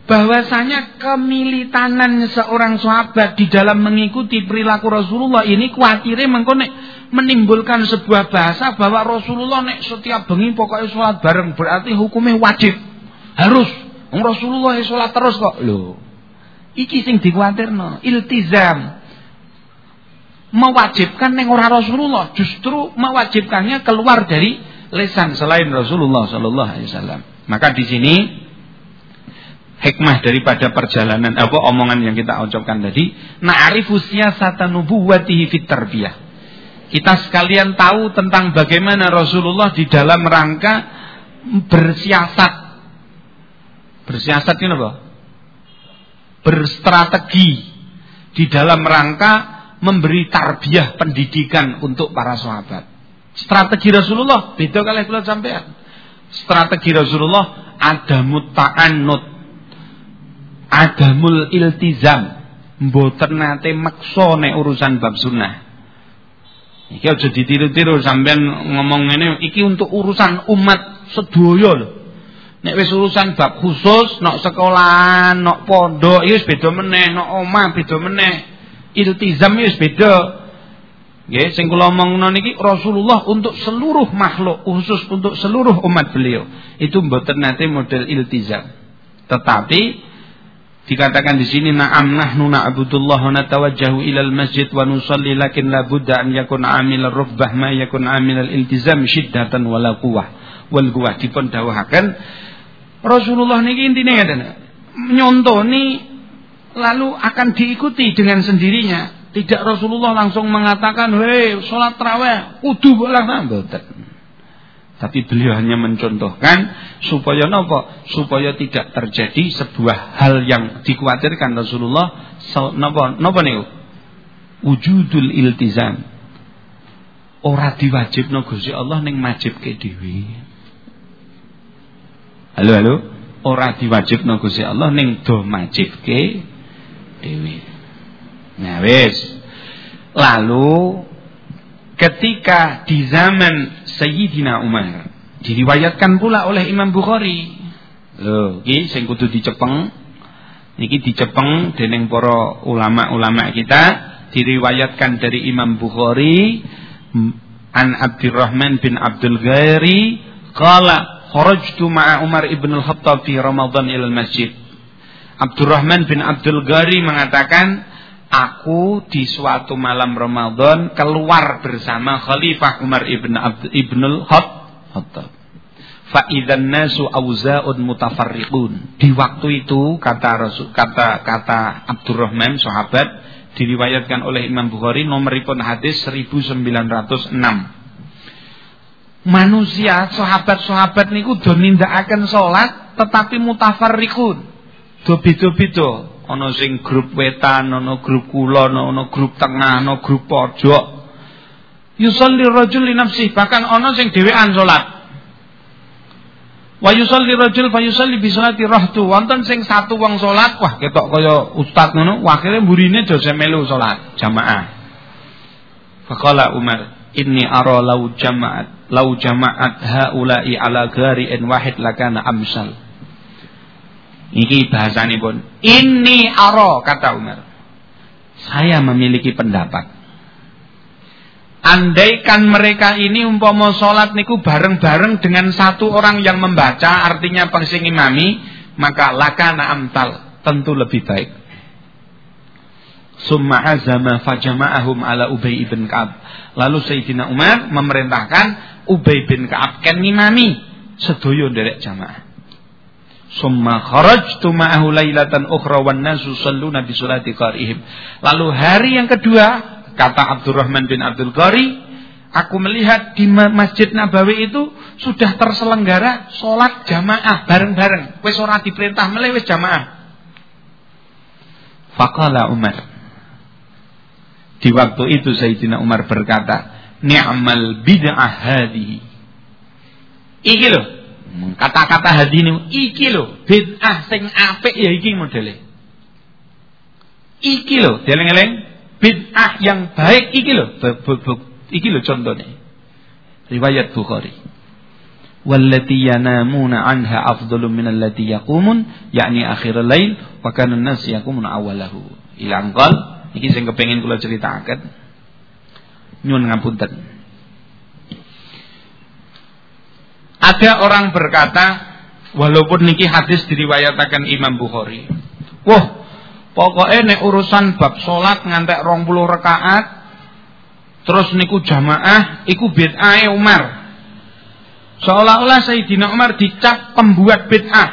bahwasanya kemilitanan seorang sahabat di dalam mengikuti perilaku Rasulullah ini kuatire mengko menimbulkan sebuah bahasa bahwa Rasulullah nek setiap bengi pokoknya sholat bareng berarti hukumnya wajib harus Rasulullah sholat terus kok lho Iki sing dikuatirno, iltizam. Mewajibkan neng ora Rasulullah, justru mewajibkannya keluar dari lesan selain Rasulullah sallallahu alaihi wasallam. Maka di sini hikmah daripada perjalanan apa omongan yang kita ucapkan tadi, na'rifu siyasata nubuwwatihi fit tarbiyah. Kita sekalian tahu tentang bagaimana Rasulullah di dalam rangka bersiasat. Bersiasat ini apa? berstrategi di dalam rangka memberi tarbiyah pendidikan untuk para sahabat. Strategi Rasulullah beda kali kula sampean. Strategi Rasulullah ada muta'annut. Adamul iltizam. Mboten nate maksa nek urusan bab sunnah. Iki aja ditiru-tiru sampean ngomong ngene iki untuk urusan umat sedoyo lho. Nek wis urusan bab khusus, nok sekolah, nok pondok, ya wis beda meneh, nok omah beda meneh. Iltizam ya wis beda. Nggih, sing kula omongno niki Rasulullah untuk seluruh makhluk, khusus untuk seluruh umat beliau. Itu mboten nate model iltizam. Tetapi dikatakan di sini na'am nahnu na'budullah wa natawajjahu ilal masjid wa nusalli lakin la budda an yakun amil rukbah ma yakun amil iltizam syiddatan wala quwwah wal quwwah dipun dawuhaken Rasulullah niki intine ngeten. Nyontoni lalu akan diikuti dengan sendirinya. Tidak Rasulullah langsung mengatakan, "Hei, salat tarawih kudu bolang mboten." Tapi beliau hanya mencontohkan supaya napa? Supaya tidak terjadi sebuah hal yang dikhawatirkan Rasulullah napa napa niku? Wujudul iltizam. Ora diwajibno Gusti Allah ning majibke dhewe. Halo halo, ora diwajibno Gusti Allah ning do majibke dhewe. Nah wis. Lalu ketika di zaman Sayyidina Umar diriwayatkan pula oleh Imam Bukhari. Lho, iki sing kudu dicepeng. Niki dicepeng dening para ulama-ulama kita diriwayatkan dari Imam Bukhari an Abdurrahman bin Abdul Ghairi qala Kharajtu ma'a Umar ibn al-Khattab fi Ramadan ila masjid. Abdurrahman bin Abdul Ghari mengatakan, aku di suatu malam Ramadan keluar bersama Khalifah Umar ibn Abd, ibn al-Khattab. fa idzan nasu auzaun mutafarriqun. Di waktu itu kata Rasul kata kata Abdurrahman sahabat diriwayatkan oleh Imam Bukhari nomoripun hadis 1906. Manusia sahabat-sahabat niku do nindakaken salat tetapi mutafarriqun. Do beda-beda. Ana sing grup wetan, ana grup kulon, ana grup tengah, ana grup pojok. Yusolli rajul li nafsi, bahkan ana sing dhewean salat. Wa yusalli rajul fa yusalli bi salati rahtu. Wonten sing satu wong salat, wah ketok kaya ustaz ngono, akhire mburine aja melu salat jamaah. Faqala Umar, inni ara lau jama'at lau jama'at haula'i ala ghari'in wahid lakana amsal. Iki pun. Inni ara kata Umar. Saya memiliki pendapat Andaikan mereka ini umpama sholat niku bareng-bareng dengan satu orang yang membaca, artinya pangsing imami, maka lakana amtal, tentu lebih baik. Summa azama fajama'ahum ala Ubay ibn Ka'ab. Lalu Sayyidina Umar memerintahkan Ubay bin Ka'ab kan imami sedoyo derek jamaah. Summa kharajtu ma'ahu lailatan ukhra wan nasu salluna bi salati qarihim. Lalu hari yang kedua Kata Abdurrahman bin Abdul Qari, aku melihat di Masjid Nabawi itu sudah terselenggara sholat jamaah bareng-bareng. Wis ora diperintah meleh wis jamaah. Faqala Umar. Di waktu itu Sayyidina Umar berkata, "Ni'mal bid'ah hadhihi." Iki lho, kata-kata hadhi ini iki lho, bid'ah sing apik ya iki modele. Iki lho, deleng-eleng bid'ah yang baik iki lho. Iki lho contohnya. Riwayat Bukhari. Wallati yanamuna anha afdalu min allati yaqumun yakni akhir lail wa kana an-nas yaqumun awalahu. Ilang qol iki sing kepengin kula critakaken nyuwun ngapunten ada orang berkata walaupun niki hadis diriwayatakan Imam Bukhari wah Pokoknya nek urusan bab sholat ngantek rong puluh rekaat terus niku jamaah iku bid'ah Umar. Seolah-olah Sayyidina Umar dicap pembuat bid'ah.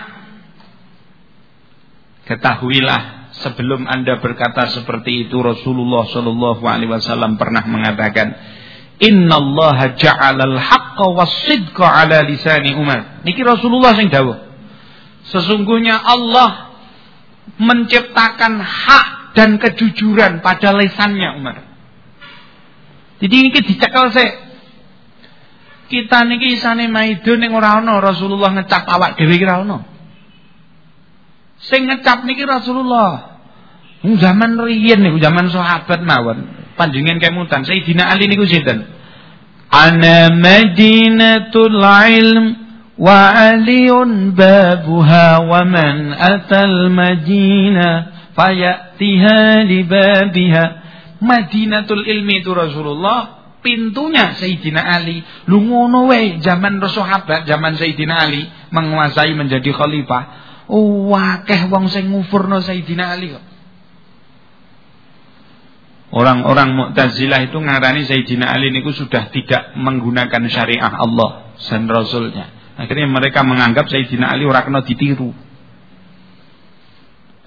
Ketahuilah sebelum Anda berkata seperti itu Rasulullah Shallallahu alaihi wasallam pernah mengatakan Inna Allah ja'ala al-haqqa was-sidqa ala lisani Umar. Niki Rasulullah sing dawuh. Sesungguhnya Allah menciptakan hak dan kejujuran pada lesannya Umar. Jadi ini dicekel sih. Kita niki isane maidun ning ora ana Rasulullah ngecap awak dhewe ki ora. Sing ngecap niki Rasulullah. Zaman riyen niku zaman sahabat mawon panjenengan kemutan Sayyidina Ali niku sinten? Ana Madinatul Ilm wa aliun babuha wa man atal madina fayatiha li babiha. Madinatul ilmi itu Rasulullah pintunya Sayyidina Ali. Lu ngono we zaman Rasulullah zaman Sayyidina Ali menguasai menjadi khalifah. Wah, keh wong sing ngufurno Sayyidina Ali kok. Orang-orang Mu'tazilah itu ngarani Sayyidina Ali niku sudah tidak menggunakan syariah Allah dan Rasulnya. Akhirnya mereka menganggap Sayyidina Ali ora kena ditiru.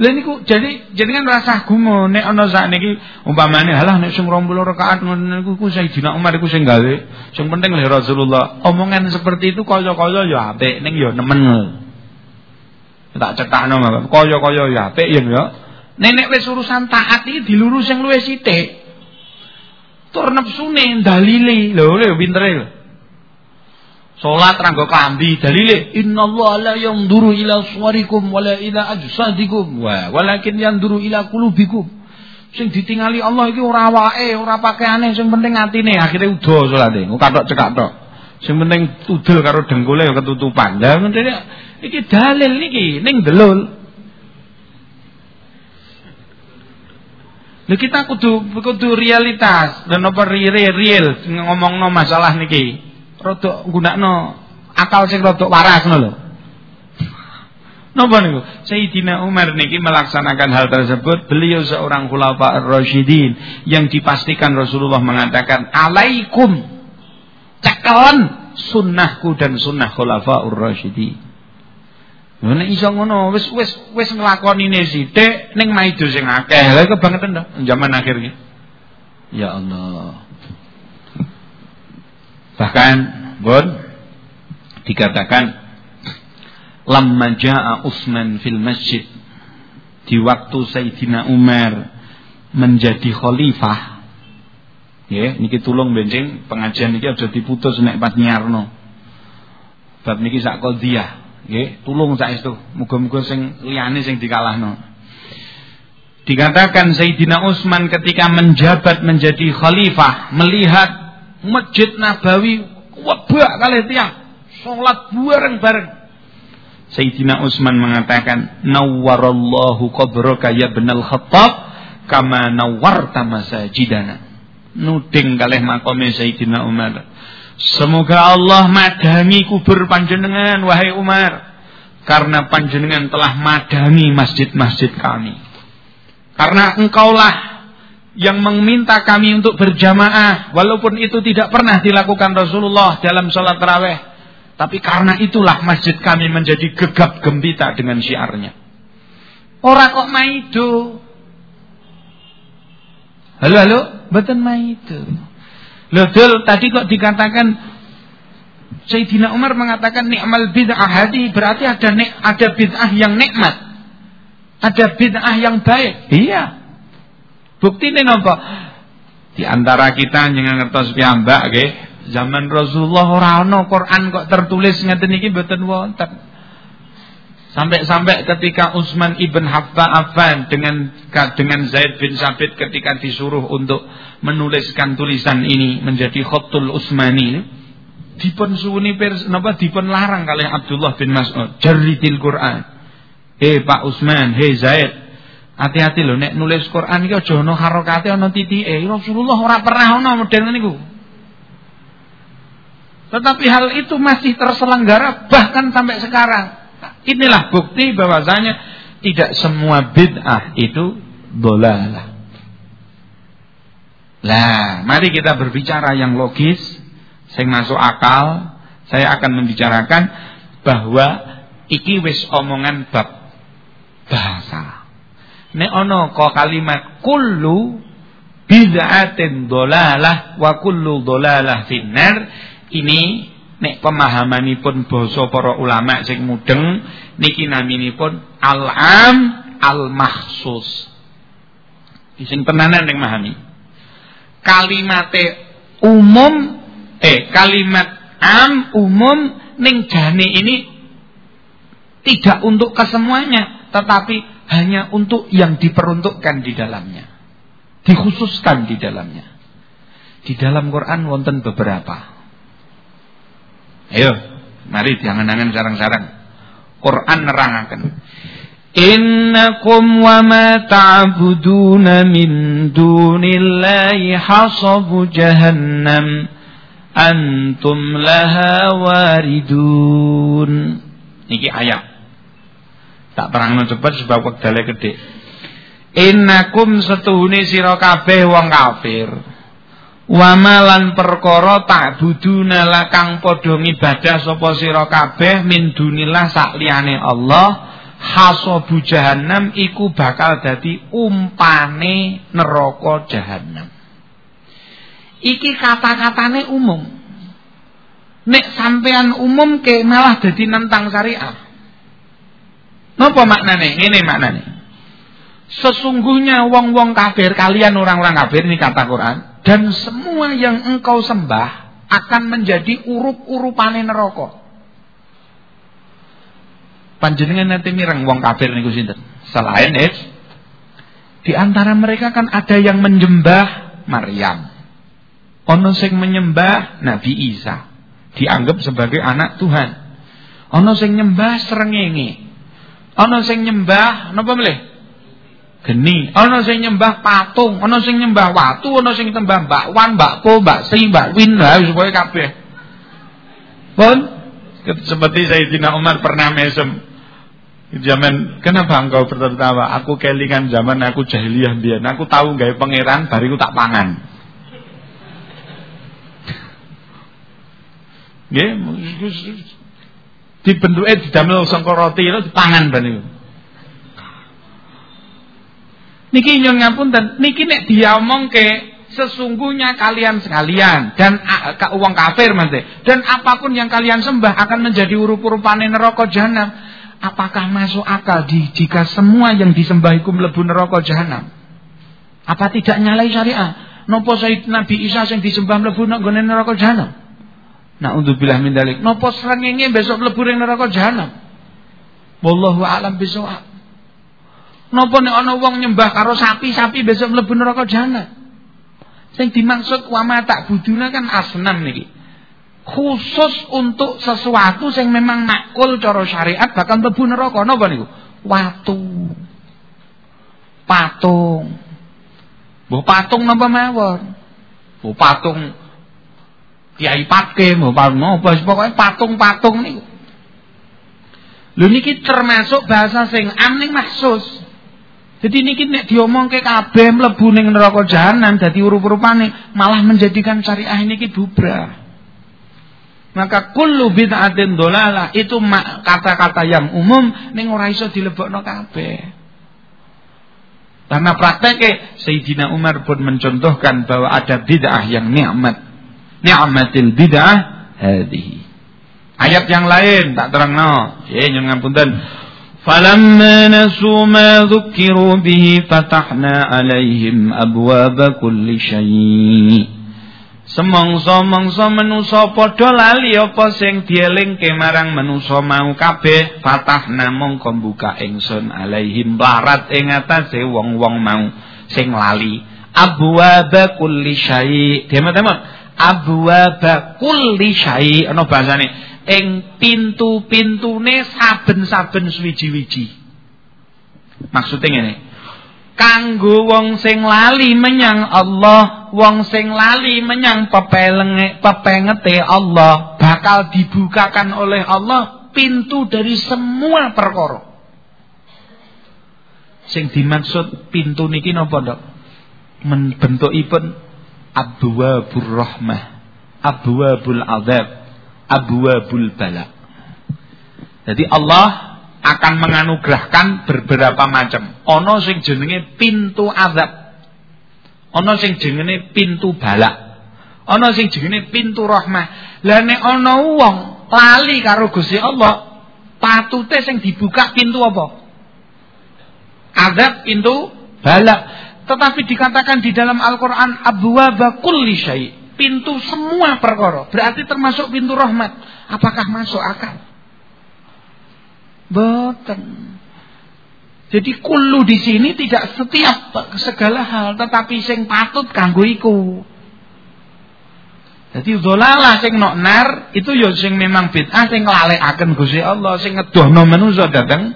Lha niku jadi jenengan rasa gumo nek ana sakniki umpamane halah nek sing 20 rakaat ngono niku ku Sayyidina Umar iku sing gawe. Sing penting lho Rasulullah. Omongan seperti itu kaya-kaya ya apik ning ya nemen. Tak cetakno kaya-kaya ya apik ya ya. Nenek wis urusan taat iki dilurus sing luwih sithik. Tur nepsune dalile lho lho pintere lho. Salat ranggo klambi dalile innallaha la yanzuru ila suwarikum wala ila ajsadikum wa walakin yanzuru ila qulubikum. Sing ditingali Allah iki ora awake, ora pakaiane, sing penting atine. Akhire udo salate, katok cekak tok. Sing penting tudul karo dengkule ketutupan. Lah ngene iki dalil niki ning delul. Lha kita kudu kudu realitas dan apa real real ngomongno masalah niki rada nggunakno akal sing rada waras ngono lho. Napa niku? Sayyidina Umar niki melaksanakan hal tersebut. Beliau seorang khulafa ar-rasyidin yang dipastikan Rasulullah mengatakan, "Alaikum cekelen sunnahku dan sunnah khulafaur rasyidin. Lha nek iso ngono wis wis wis nglakonine sithik ning maido sing akeh. Lha kebangetan to zaman akhir iki. Ya Allah. Bahkan Bon dikatakan lamma jaa Utsman fil masjid di waktu Sayyidina Umar menjadi khalifah ya niki tulung benjing pengajian niki aja diputus nek pas nyarno bab niki sak qadhiyah nggih tulung saestu muga-muga sing liyane sing dikalahno. Dikatakan Sayyidina Utsman ketika menjabat menjadi khalifah melihat Masjid Nabawi wabak kali tiang. Salat bareng-bareng. Sayyidina Utsman mengatakan nawwarallahu qabraka ya benal khattab kama nawwarta masajidana. Nuding kalih makome Sayyidina Umar semoga Allah madangi kubur panjenengan wahai Umar karena panjenengan telah madangi masjid-masjid kami karena engkaulah yang meminta kami untuk berjamaah walaupun itu tidak pernah dilakukan Rasulullah dalam sholat tarawih tapi karena itulah masjid kami menjadi gegap gembita dengan syiarnya. Orang kok maido. Halo halo, betul maido. Loh dul, tadi kok dikatakan Sayyidina Umar mengatakan nikmal bid'ah hadi berarti ada ada bid'ah yang nikmat. Ada bid'ah yang baik. Iya. Bukti ini nopo? Di antara kita yang ngertos piyambak nggih, Zaman Rasulullah ora ana Quran kok tertulis ngeten iki mboten wonten. Sampai-sampai ketika Utsman ibn Affan dengan dengan Zaid bin Sabit ketika disuruh untuk menuliskan tulisan ini menjadi khatul Utsmani dipun suwuni napa dipun larang kali Abdullah bin Mas'ud jaridil Quran. Hei Pak Utsman, hei Zaid, hati-hati lho nek nulis Quran iki aja ana harokate ana titike. Rasulullah ora pernah ana model niku. Tetapi hal itu masih terselenggara bahkan sampai sekarang. Inilah bukti bahwasanya tidak semua bid'ah itu dolalah. Lah, mari kita berbicara yang logis, saya masuk akal. Saya akan membicarakan bahwa iki wis omongan bab bahasa. Nek ono kok kalimat kullu bid'atin dolalah wa kullu dolalah finnar ini nek pemahamanipun basa para ulama sing mudeng niki naminipun al-am al-mahsus. Sing tenanan ning mahami. Kalimate umum eh kalimat am umum ning jane ini tidak untuk kesemuanya tetapi hanya untuk yang diperuntukkan di dalamnya. Dikhususkan di dalamnya. Di dalam Quran wonten beberapa Ayo, mari jangan-jangan sarang-sarang. Quran nerangaken. Innakum wa ma ta'buduna min dunillahi hasabu jahannam antum laha waridun. Niki ayat. Tak terangno cepet sebab wektale gedhe. Innakum setuhune sira kabeh wong kafir Wamalan perkara tak buduna lakang padha ngibadah sapa sira kabeh min dunillah sak liyane Allah hasabu jahannam iku bakal dadi umpane neraka jahannam. Iki kata-katane umum. Nek sampean umum ke malah dadi nentang syariat. Napa maknane? Ngene maknane. Sesungguhnya wong-wong kafir kalian orang-orang kafir ini kata Quran dan semua yang engkau sembah akan menjadi urup-urupane neraka. Panjenengan nanti mireng wong kafir niku sinten? Selain es, di antara mereka kan ada yang menyembah Maryam. Ono sing menyembah Nabi Isa, dianggap sebagai anak Tuhan. Ono sing nyembah srengenge. Ono sing nyembah napa? Geni, ana sing nyembah patung, ana sing nyembah watu, ana sing nyembah bakwan, bakpo, baksi, lah supaya kabeh. Pun seperti Sayyidina Umar pernah mesem zaman kenapa engkau tertawa? Aku kelingan zaman aku jahiliyah biyen. Aku tahu gawe pangeran bariku tak pangan. Nggih, dibentuke didamel sangka roti dipangan ban. Niki nyun ngapunten, niki nek diomongke sesungguhnya kalian sekalian dan uang kafir mas dan apa pun yang kalian sembah akan menjadi urup-urupane neraka jahanam. Apakah masuk akal di, jika semua yang disembah iku mlebu neraka jahanam? Apa tidak nyalai syariah? Nopo Said Nabi Isa yang disembah mlebu neraka jahanam? Nah untuk bilah mindalik. Nopo serengenge besok mlebu neraka jahanam? Wallahu a'lam bishawab. Napa nek ana wong nyembah karo sapi-sapi besok mlebu neraka jahanam. Sing dimaksud wa tak buduna kan asnam niki. Khusus untuk sesuatu sing memang makul cara syariat bakal mlebu neraka napa niku? Watu. Patung. Mbah patung napa mawon? Mbah patung Kiai Patke, mbah patung napa pokoke patung-patung niku. Lho niki termasuk bahasa sing am ning. Jadi niki nek diomongke kabeh mlebu ning neraka jahanam dadi urup-urupane malah menjadikan syariah niki bubrah. Maka kullu bid'atin dolalah itu kata-kata yang umum ning ora iso dilebokno kabeh. Karena prakteknya Sayyidina Umar pun mencontohkan bahwa ada bid'ah yang nikmat. Ni'matil bid'ah hadhihi. Ayat yang lain tak terang no. Ya nyuwun ngapunten. فلما نسوا ما ذكروا به فتحنا عليهم أبواب كل شيء Semongso-mongso menusa padha lali apa sing dielingke marang menusa mau kabeh fatahna mongko buka ingsun alaihim barat ing atase wong-wong mau sing lali abwaba kulli syai. Demo-demo abwaba kulli syai ana bahasane ing pintu-pintune saben-saben suwiji-wiji. Maksudnya ngene. Kanggo wong sing lali menyang Allah, wong sing lali menyang pepelenge pepengete Allah bakal dibukakan oleh Allah pintu dari semua perkara. Sing dimaksud pintu niki napa, Dok? Bentukipun abwabur rahmah, abwabul azab abwabul bala. Jadi Allah akan menganugerahkan beberapa macam. Ono sing jenenge pintu azab. Ono sing jenenge pintu bala. Ono sing jenenge pintu rahmah. Lah nek ana wong lali karo Gusti Allah, patute sing dibuka pintu apa? Azab pintu bala. Tetapi dikatakan di dalam Al-Qur'an abwaba kulli syai' pintu semua perkara. Berarti termasuk pintu rahmat. Apakah masuk akal? Boten. Jadi kulu di sini tidak setiap segala hal, tetapi sing patut kanggo iku. Jadi dolalah sing nok nar itu ya sing memang bid'ah sing nglalekaken Gusti Allah, sing ngedohno manusa dateng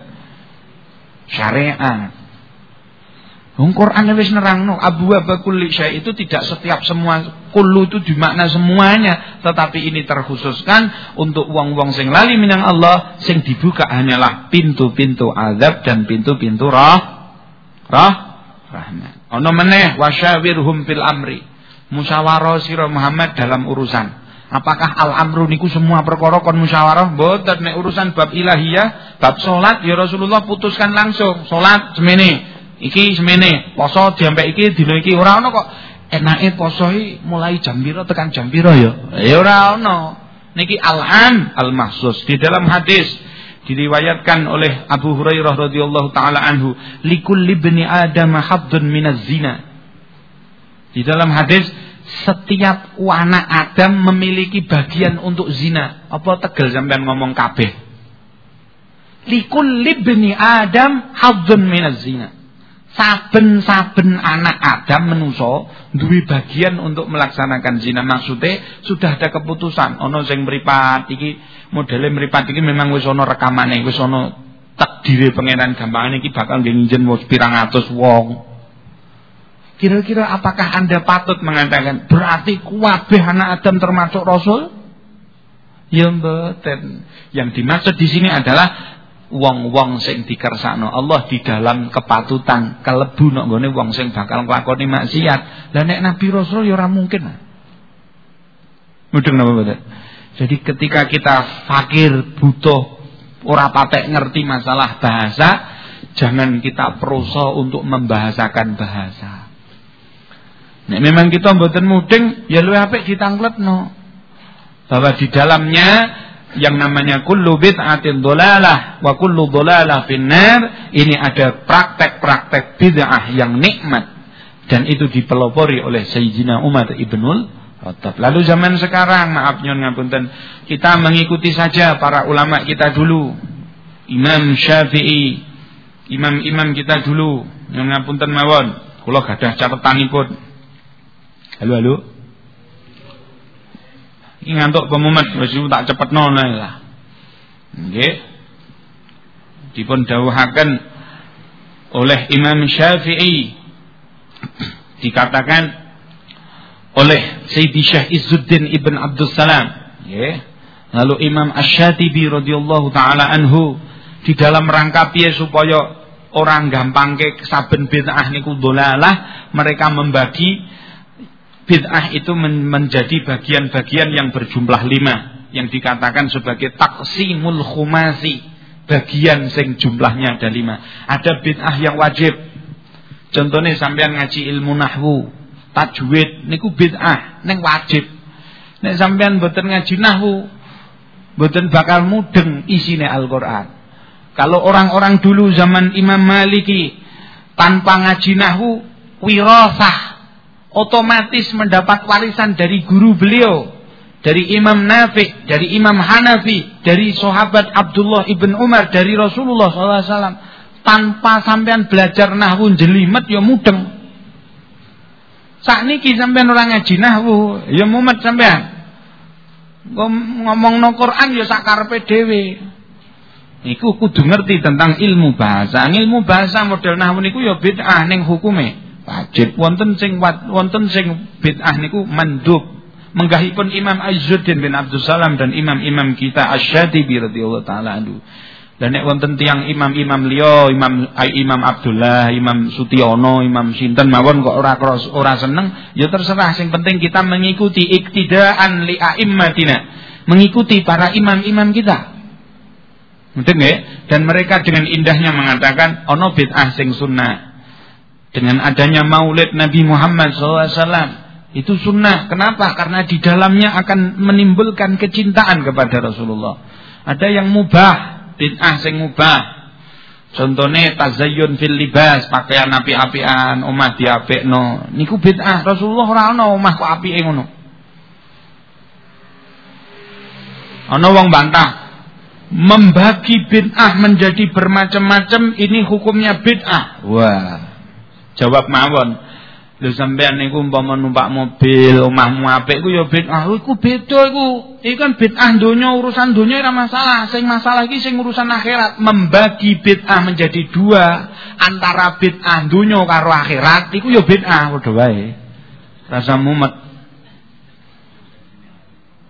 syariat. Wong Quran wis nerangno abu kulli syai itu tidak setiap semua kullu itu dimakna semuanya, tetapi ini terkhususkan untuk wong-wong sing lali minang Allah sing dibuka hanyalah pintu-pintu azab dan pintu-pintu rah rah rahmat. Ono meneh wasyawirhum fil amri. Musyawarah sira Muhammad dalam urusan. Apakah al-amru niku semua perkara kon musyawarah? Mboten nek urusan bab ilahiyah, bab salat ya Rasulullah putuskan langsung. Salat semene, Iki semene, poso diampe iki dina iki ora ana kok. Enake poso mulai jam pira tekan jam pira ya? Ya ora ana. Niki al-am al-mahsus di dalam hadis diriwayatkan oleh Abu Hurairah radhiyallahu taala anhu, likulli ibni adam haddun minaz zina. Di dalam hadis setiap anak Adam memiliki bagian untuk zina. Apa tegel sampean ngomong kabeh? Likul libni Adam haddun minaz zina. Saben-saben anak Adam menuso duwe bagian untuk melaksanakan zina. Maksudnya sudah ada keputusan. Ono sing meripat iki modele meripat iki memang wis ana rekamane, wis ana takdire pangeran gampangane iki bakal nginjen wis pirang atus wong. Kira-kira apakah Anda patut mengatakan berarti kuwabeh anak Adam termasuk rasul? Ya mboten. Yang dimaksud di sini adalah wong-wong sing dikersakno Allah di dalam kepatutan kelebu nek nggone wong sing bakal nglakoni maksiat. Lah nek Nabi Rasul ya ora mungkin. Mudeng napa? Jadi ketika kita fakir, butuh, ora patek ngerti masalah bahasa, jangan kita perusaha untuk membahasakan bahasa. Nek memang kita mboten mudeng, ya luwih apik ditangkletno. Bahwa di dalamnya yang namanya kullu bid'atin dolalah wa kullu dolalah finnar ini ada praktek-praktek bid'ah yang nikmat dan itu dipelopori oleh Sayyidina Umar ibnul Khattab. Lalu zaman sekarang, maaf nyon ngapunten, kita mengikuti saja para ulama kita dulu. Imam Syafi'i, imam-imam kita dulu, yang ngapunten mawon. Kula gadah catatanipun. Halo halo. Ini ngantuk pemumet wis tak cepetno lah. Nggih. Dipun dawuhaken oleh Imam Syafi'i dikatakan oleh Sayyidi Syekh Izzuddin Ibn Abdul Salam. Yeah. Lalu Imam Ash-Shatibi radhiyallahu taala anhu di dalam rangka piye supaya orang gampang ke saben bid'ah niku dolalah, mereka membagi bid'ah itu menjadi bagian-bagian yang berjumlah lima yang dikatakan sebagai taksimul khumasi bagian sing jumlahnya ada lima. Ada bid'ah yang wajib. Contohnya sampean ngaji ilmu nahwu tajwid niku bid'ah ning wajib. Nek sampean mboten ngaji nahwu mboten bakal mudeng isine Al-Qur'an. Kalau orang-orang dulu zaman Imam Maliki tanpa ngaji nahwu wirasah otomatis mendapat warisan dari guru beliau dari Imam Nafi, dari Imam Hanafi, dari sahabat Abdullah ibn Umar, dari Rasulullah SAW. Tanpa sampean belajar nahwu jelimet ya mudeng. Sakniki sampean orang ngaji nahwu, ya mumet sampean. Ngomong no Quran ya sakarepe dhewe. Iku kudu ngerti tentang ilmu bahasa. Ilmu bahasa model nahwu niku ya bid'ah ning hukume. Wajib wonten sing wonten sing bid'ah niku mandub. Menggahipun Imam Azzuddin bin Abdul Salam dan imam-imam kita Asy-Syatibi radhiyallahu taala anhu. Dan nek wonten tiang imam-imam liya, Imam Imam Abdullah, Imam Sutiono, Imam sinten mawon kok ora ora seneng, ya terserah sing penting kita mengikuti iktidaan li aimmatina, mengikuti para imam-imam kita. Dan mereka dengan indahnya mengatakan ono bid'ah sing sunnah. Dengan adanya Maulid Nabi Muhammad SAW itu sunnah. Kenapa? Karena di dalamnya akan menimbulkan kecintaan kepada Rasulullah. Ada yang mubah, bid'ah sing mubah. Contohnya tazayyun fil libas, pakaian api-apian, omah diapikno. Niku bid'ah. Rasulullah ora ana omah kok apike ngono. Ana wong bantah membagi bid'ah menjadi bermacam-macam ini hukumnya bid'ah. Wah. Jawab mawon. Lho sampean niku umpama numpak mobil, omahmu apik ku ya bid'ah. Iku beda iku. Iku kan bid'ah donya urusan donya ora masalah. Sing masalah iki sing urusan akhirat. Membagi bid'ah menjadi dua antara bid'ah donya karo akhirat iku ya bid'ah padha wae. Rasa mumet.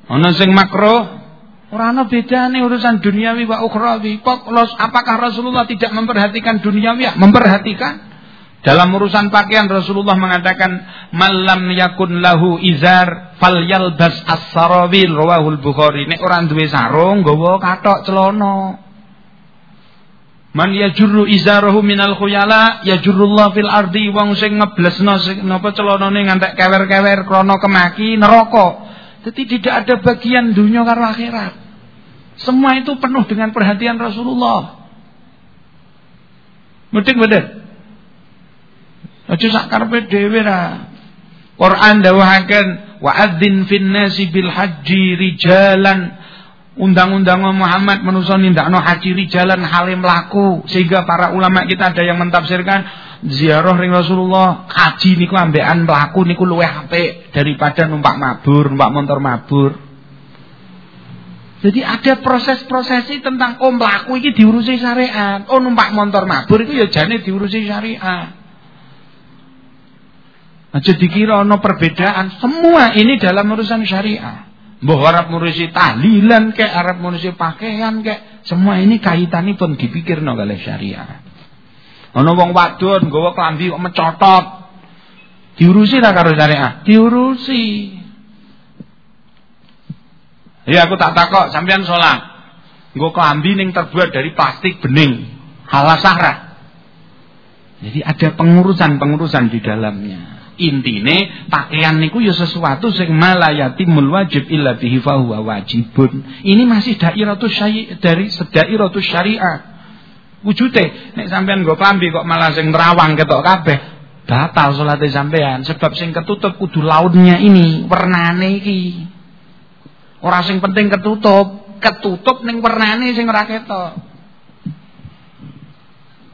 Ana sing makruh Ora ana bedane urusan duniawi wa ukhrawi. Apakah Rasulullah tidak memperhatikan duniawi? Memperhatikan. Dalam urusan pakaian Rasulullah mengatakan malam yakun lahu izar fal yalbas as-sarabil rawahul Bukhari. Nek ora duwe sarung nggawa kathok celana. Man yajurru izarahu minal khuyala yajurrullah fil ardi wong sing ngeblesno napa celanane ngantek kewer-kewer krana kemaki neraka. Jadi tidak ada bagian dunia karo akhirat. Semua itu penuh dengan perhatian Rasulullah. Bener. Aja sak karepe dhewe ra. Quran dawuhaken wa adzin fin nasi bil haji rijalan undang-undang Muhammad manusa nindakno haji rijalan halim laku sehingga para ulama kita ada yang mentafsirkan ziarah ring Rasulullah haji niku ambekan mlaku niku luwih apik daripada numpak mabur, numpak motor mabur. Jadi ada proses-proses tentang oh mlaku iki diurusi syariat. Oh numpak motor mabur itu ya jane diurusi syariat. Aja dikira ono perbedaan. Semua ini dalam urusan syariah. Mbah arep ngurusi tahlilan kek, arep ngurusi pakaian kek, semua ini kaitannya pun dipikirno oleh syariah. Ono wong wadon nggawa klambi kok mecotot. Diurusi lah karo syariah? Diurusi. Ya aku tak takok sampean sholat. Nggo klambi ning terbuat dari plastik bening. Halal sahra. Jadi ada pengurusan-pengurusan di dalamnya. Intine pakaian niku ya sesuatu sing malayatimul wajib illa bihi fahuwa wajibun. Ini masih dairatus syari dari sedairatus syariah. Wujude nek sampean nggo klambi kok malah sing nerawang ketok kabeh. Batal salate sampean sebab sing ketutup kudu ini, warnane iki. Ora sing penting ketutup, ketutup ning wernane sing ora ketok.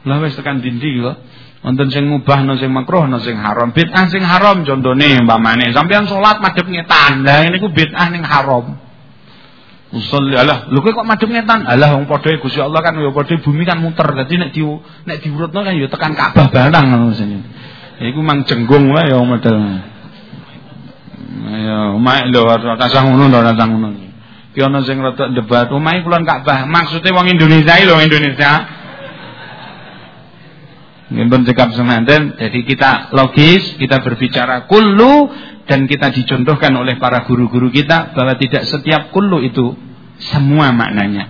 Lah wis tekan dindi kok. Wonten sing ngubahno sing makruh no sing haram. Bid'ah sing haram contone umpamane sampeyan salat madhep ngetan. Lah niku bid'ah ning haram. Usul alah, lho kok madhep ngetan? Alah wong padha Gusti Allah kan ya padha bumi kan muter. Dadi nek di nek diurutno kan ya tekan Ka'bah barang ngono sini. Iku mang jenggung wae ya model. Ya, mak lho ora tasah ngono ora tasah ngono. Ki ana sing rada debat, omahe kulon Ka'bah. Maksude wong Indonesia lho Indonesia. Nggih cekap semanten. Jadi kita logis, kita berbicara kullu dan kita dicontohkan oleh para guru-guru kita bahwa tidak setiap kullu itu semua maknanya.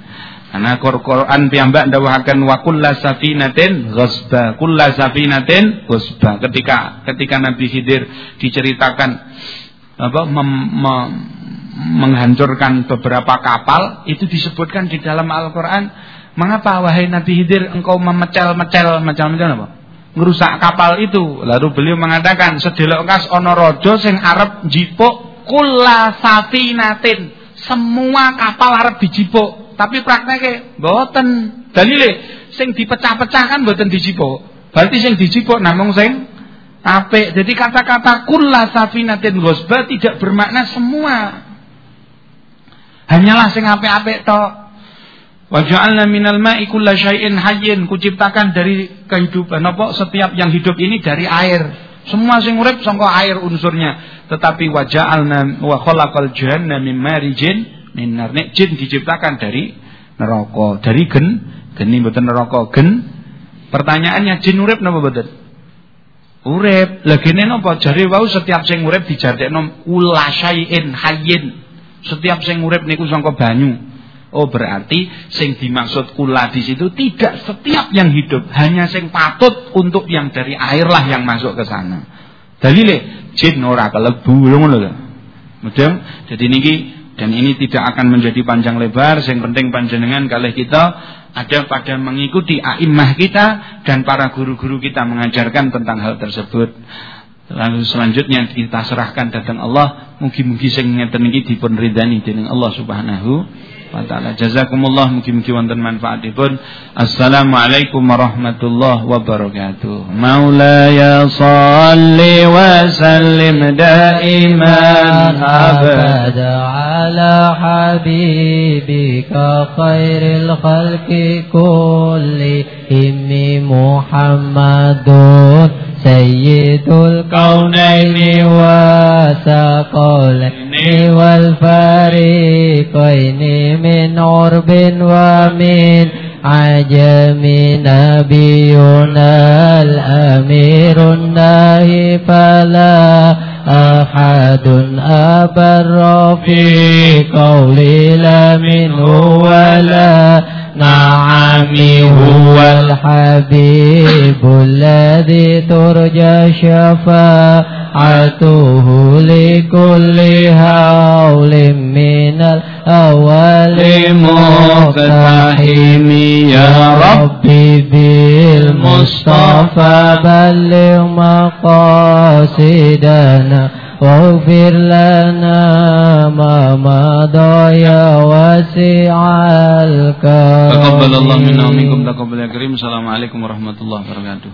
Karena Quran piyambak ndawahaken wa kullu safinatin ghasba, kullu safinatin ghasba. Ketika ketika Nabi Khidir diceritakan apa mem, menghancurkan beberapa kapal itu disebutkan di dalam Al-Qur'an. Mengapa wahai Nabi Hidir engkau memecel-mecel macam-macam apa? Ngerusak kapal itu. Lalu beliau mengatakan sedelok kas ana raja sing arep jipuk kula safinatin. Semua kapal arep dijipuk, tapi prakteknya mboten. Dalile sing dipecah-pecah kan mboten dijipuk. Berarti sing dijipuk namung sing apik. Jadi kata-kata kula safinatin gosba tidak bermakna semua. Hanyalah sing apik-apik tok. Wa ja'alna minal ma'i kulla syai'in hayyin, kuciptakan dari kehidupan apa setiap yang hidup ini dari air. Semua sing urip saka air unsurnya. Tetapi wa ja'alna wa khalaqal janna min marijin min nar. Nek jin diciptakan dari neraka, dari gen, geni mboten neraka, gen. Pertanyaannya jin urip napa mboten? Urip. Lah gene napa? Jare wau setiap sing urip dijadekno ula syai'in hayyin. Setiap sing urip niku sangka banyu. Oh berarti sing dimaksud kula di situ tidak setiap yang hidup, hanya sing patut untuk yang dari air lah yang masuk ke sana. Dalile jin ora kelebu ngono lho. Jadi niki dan ini tidak akan menjadi panjang lebar, yang penting panjenengan kali kita ada pada mengikuti a'immah kita dan para guru-guru kita mengajarkan tentang hal tersebut. Lalu selanjutnya kita serahkan datang Allah, mugi-mugi sing ngeten iki dipun ridani dening Allah Subhanahu wa taala. Jazakumullah mugi-mugi wonten manfaatipun. Assalamualaikum warahmatullahi wabarakatuh. Maulaya shalli wa sallim daiman abada ala habibika khairil khalqi kullihim Muhammadun سيد الكونين وثقلين والفريقين من عرب ومن عجم نبينا الأمير الناهي فلا أحد أبر في قولي لا منه ولا نعمي هو الحبيب الذي ترجى شفاعته لكل هول من الأول مقتحم يا ربي بالمصطفى بلغ مقاصدنا. واغفر لنا ما مضى يا واسع الكرم تقبل الله منا ومنكم تقبل يا كريم السلام عليكم ورحمة الله وبركاته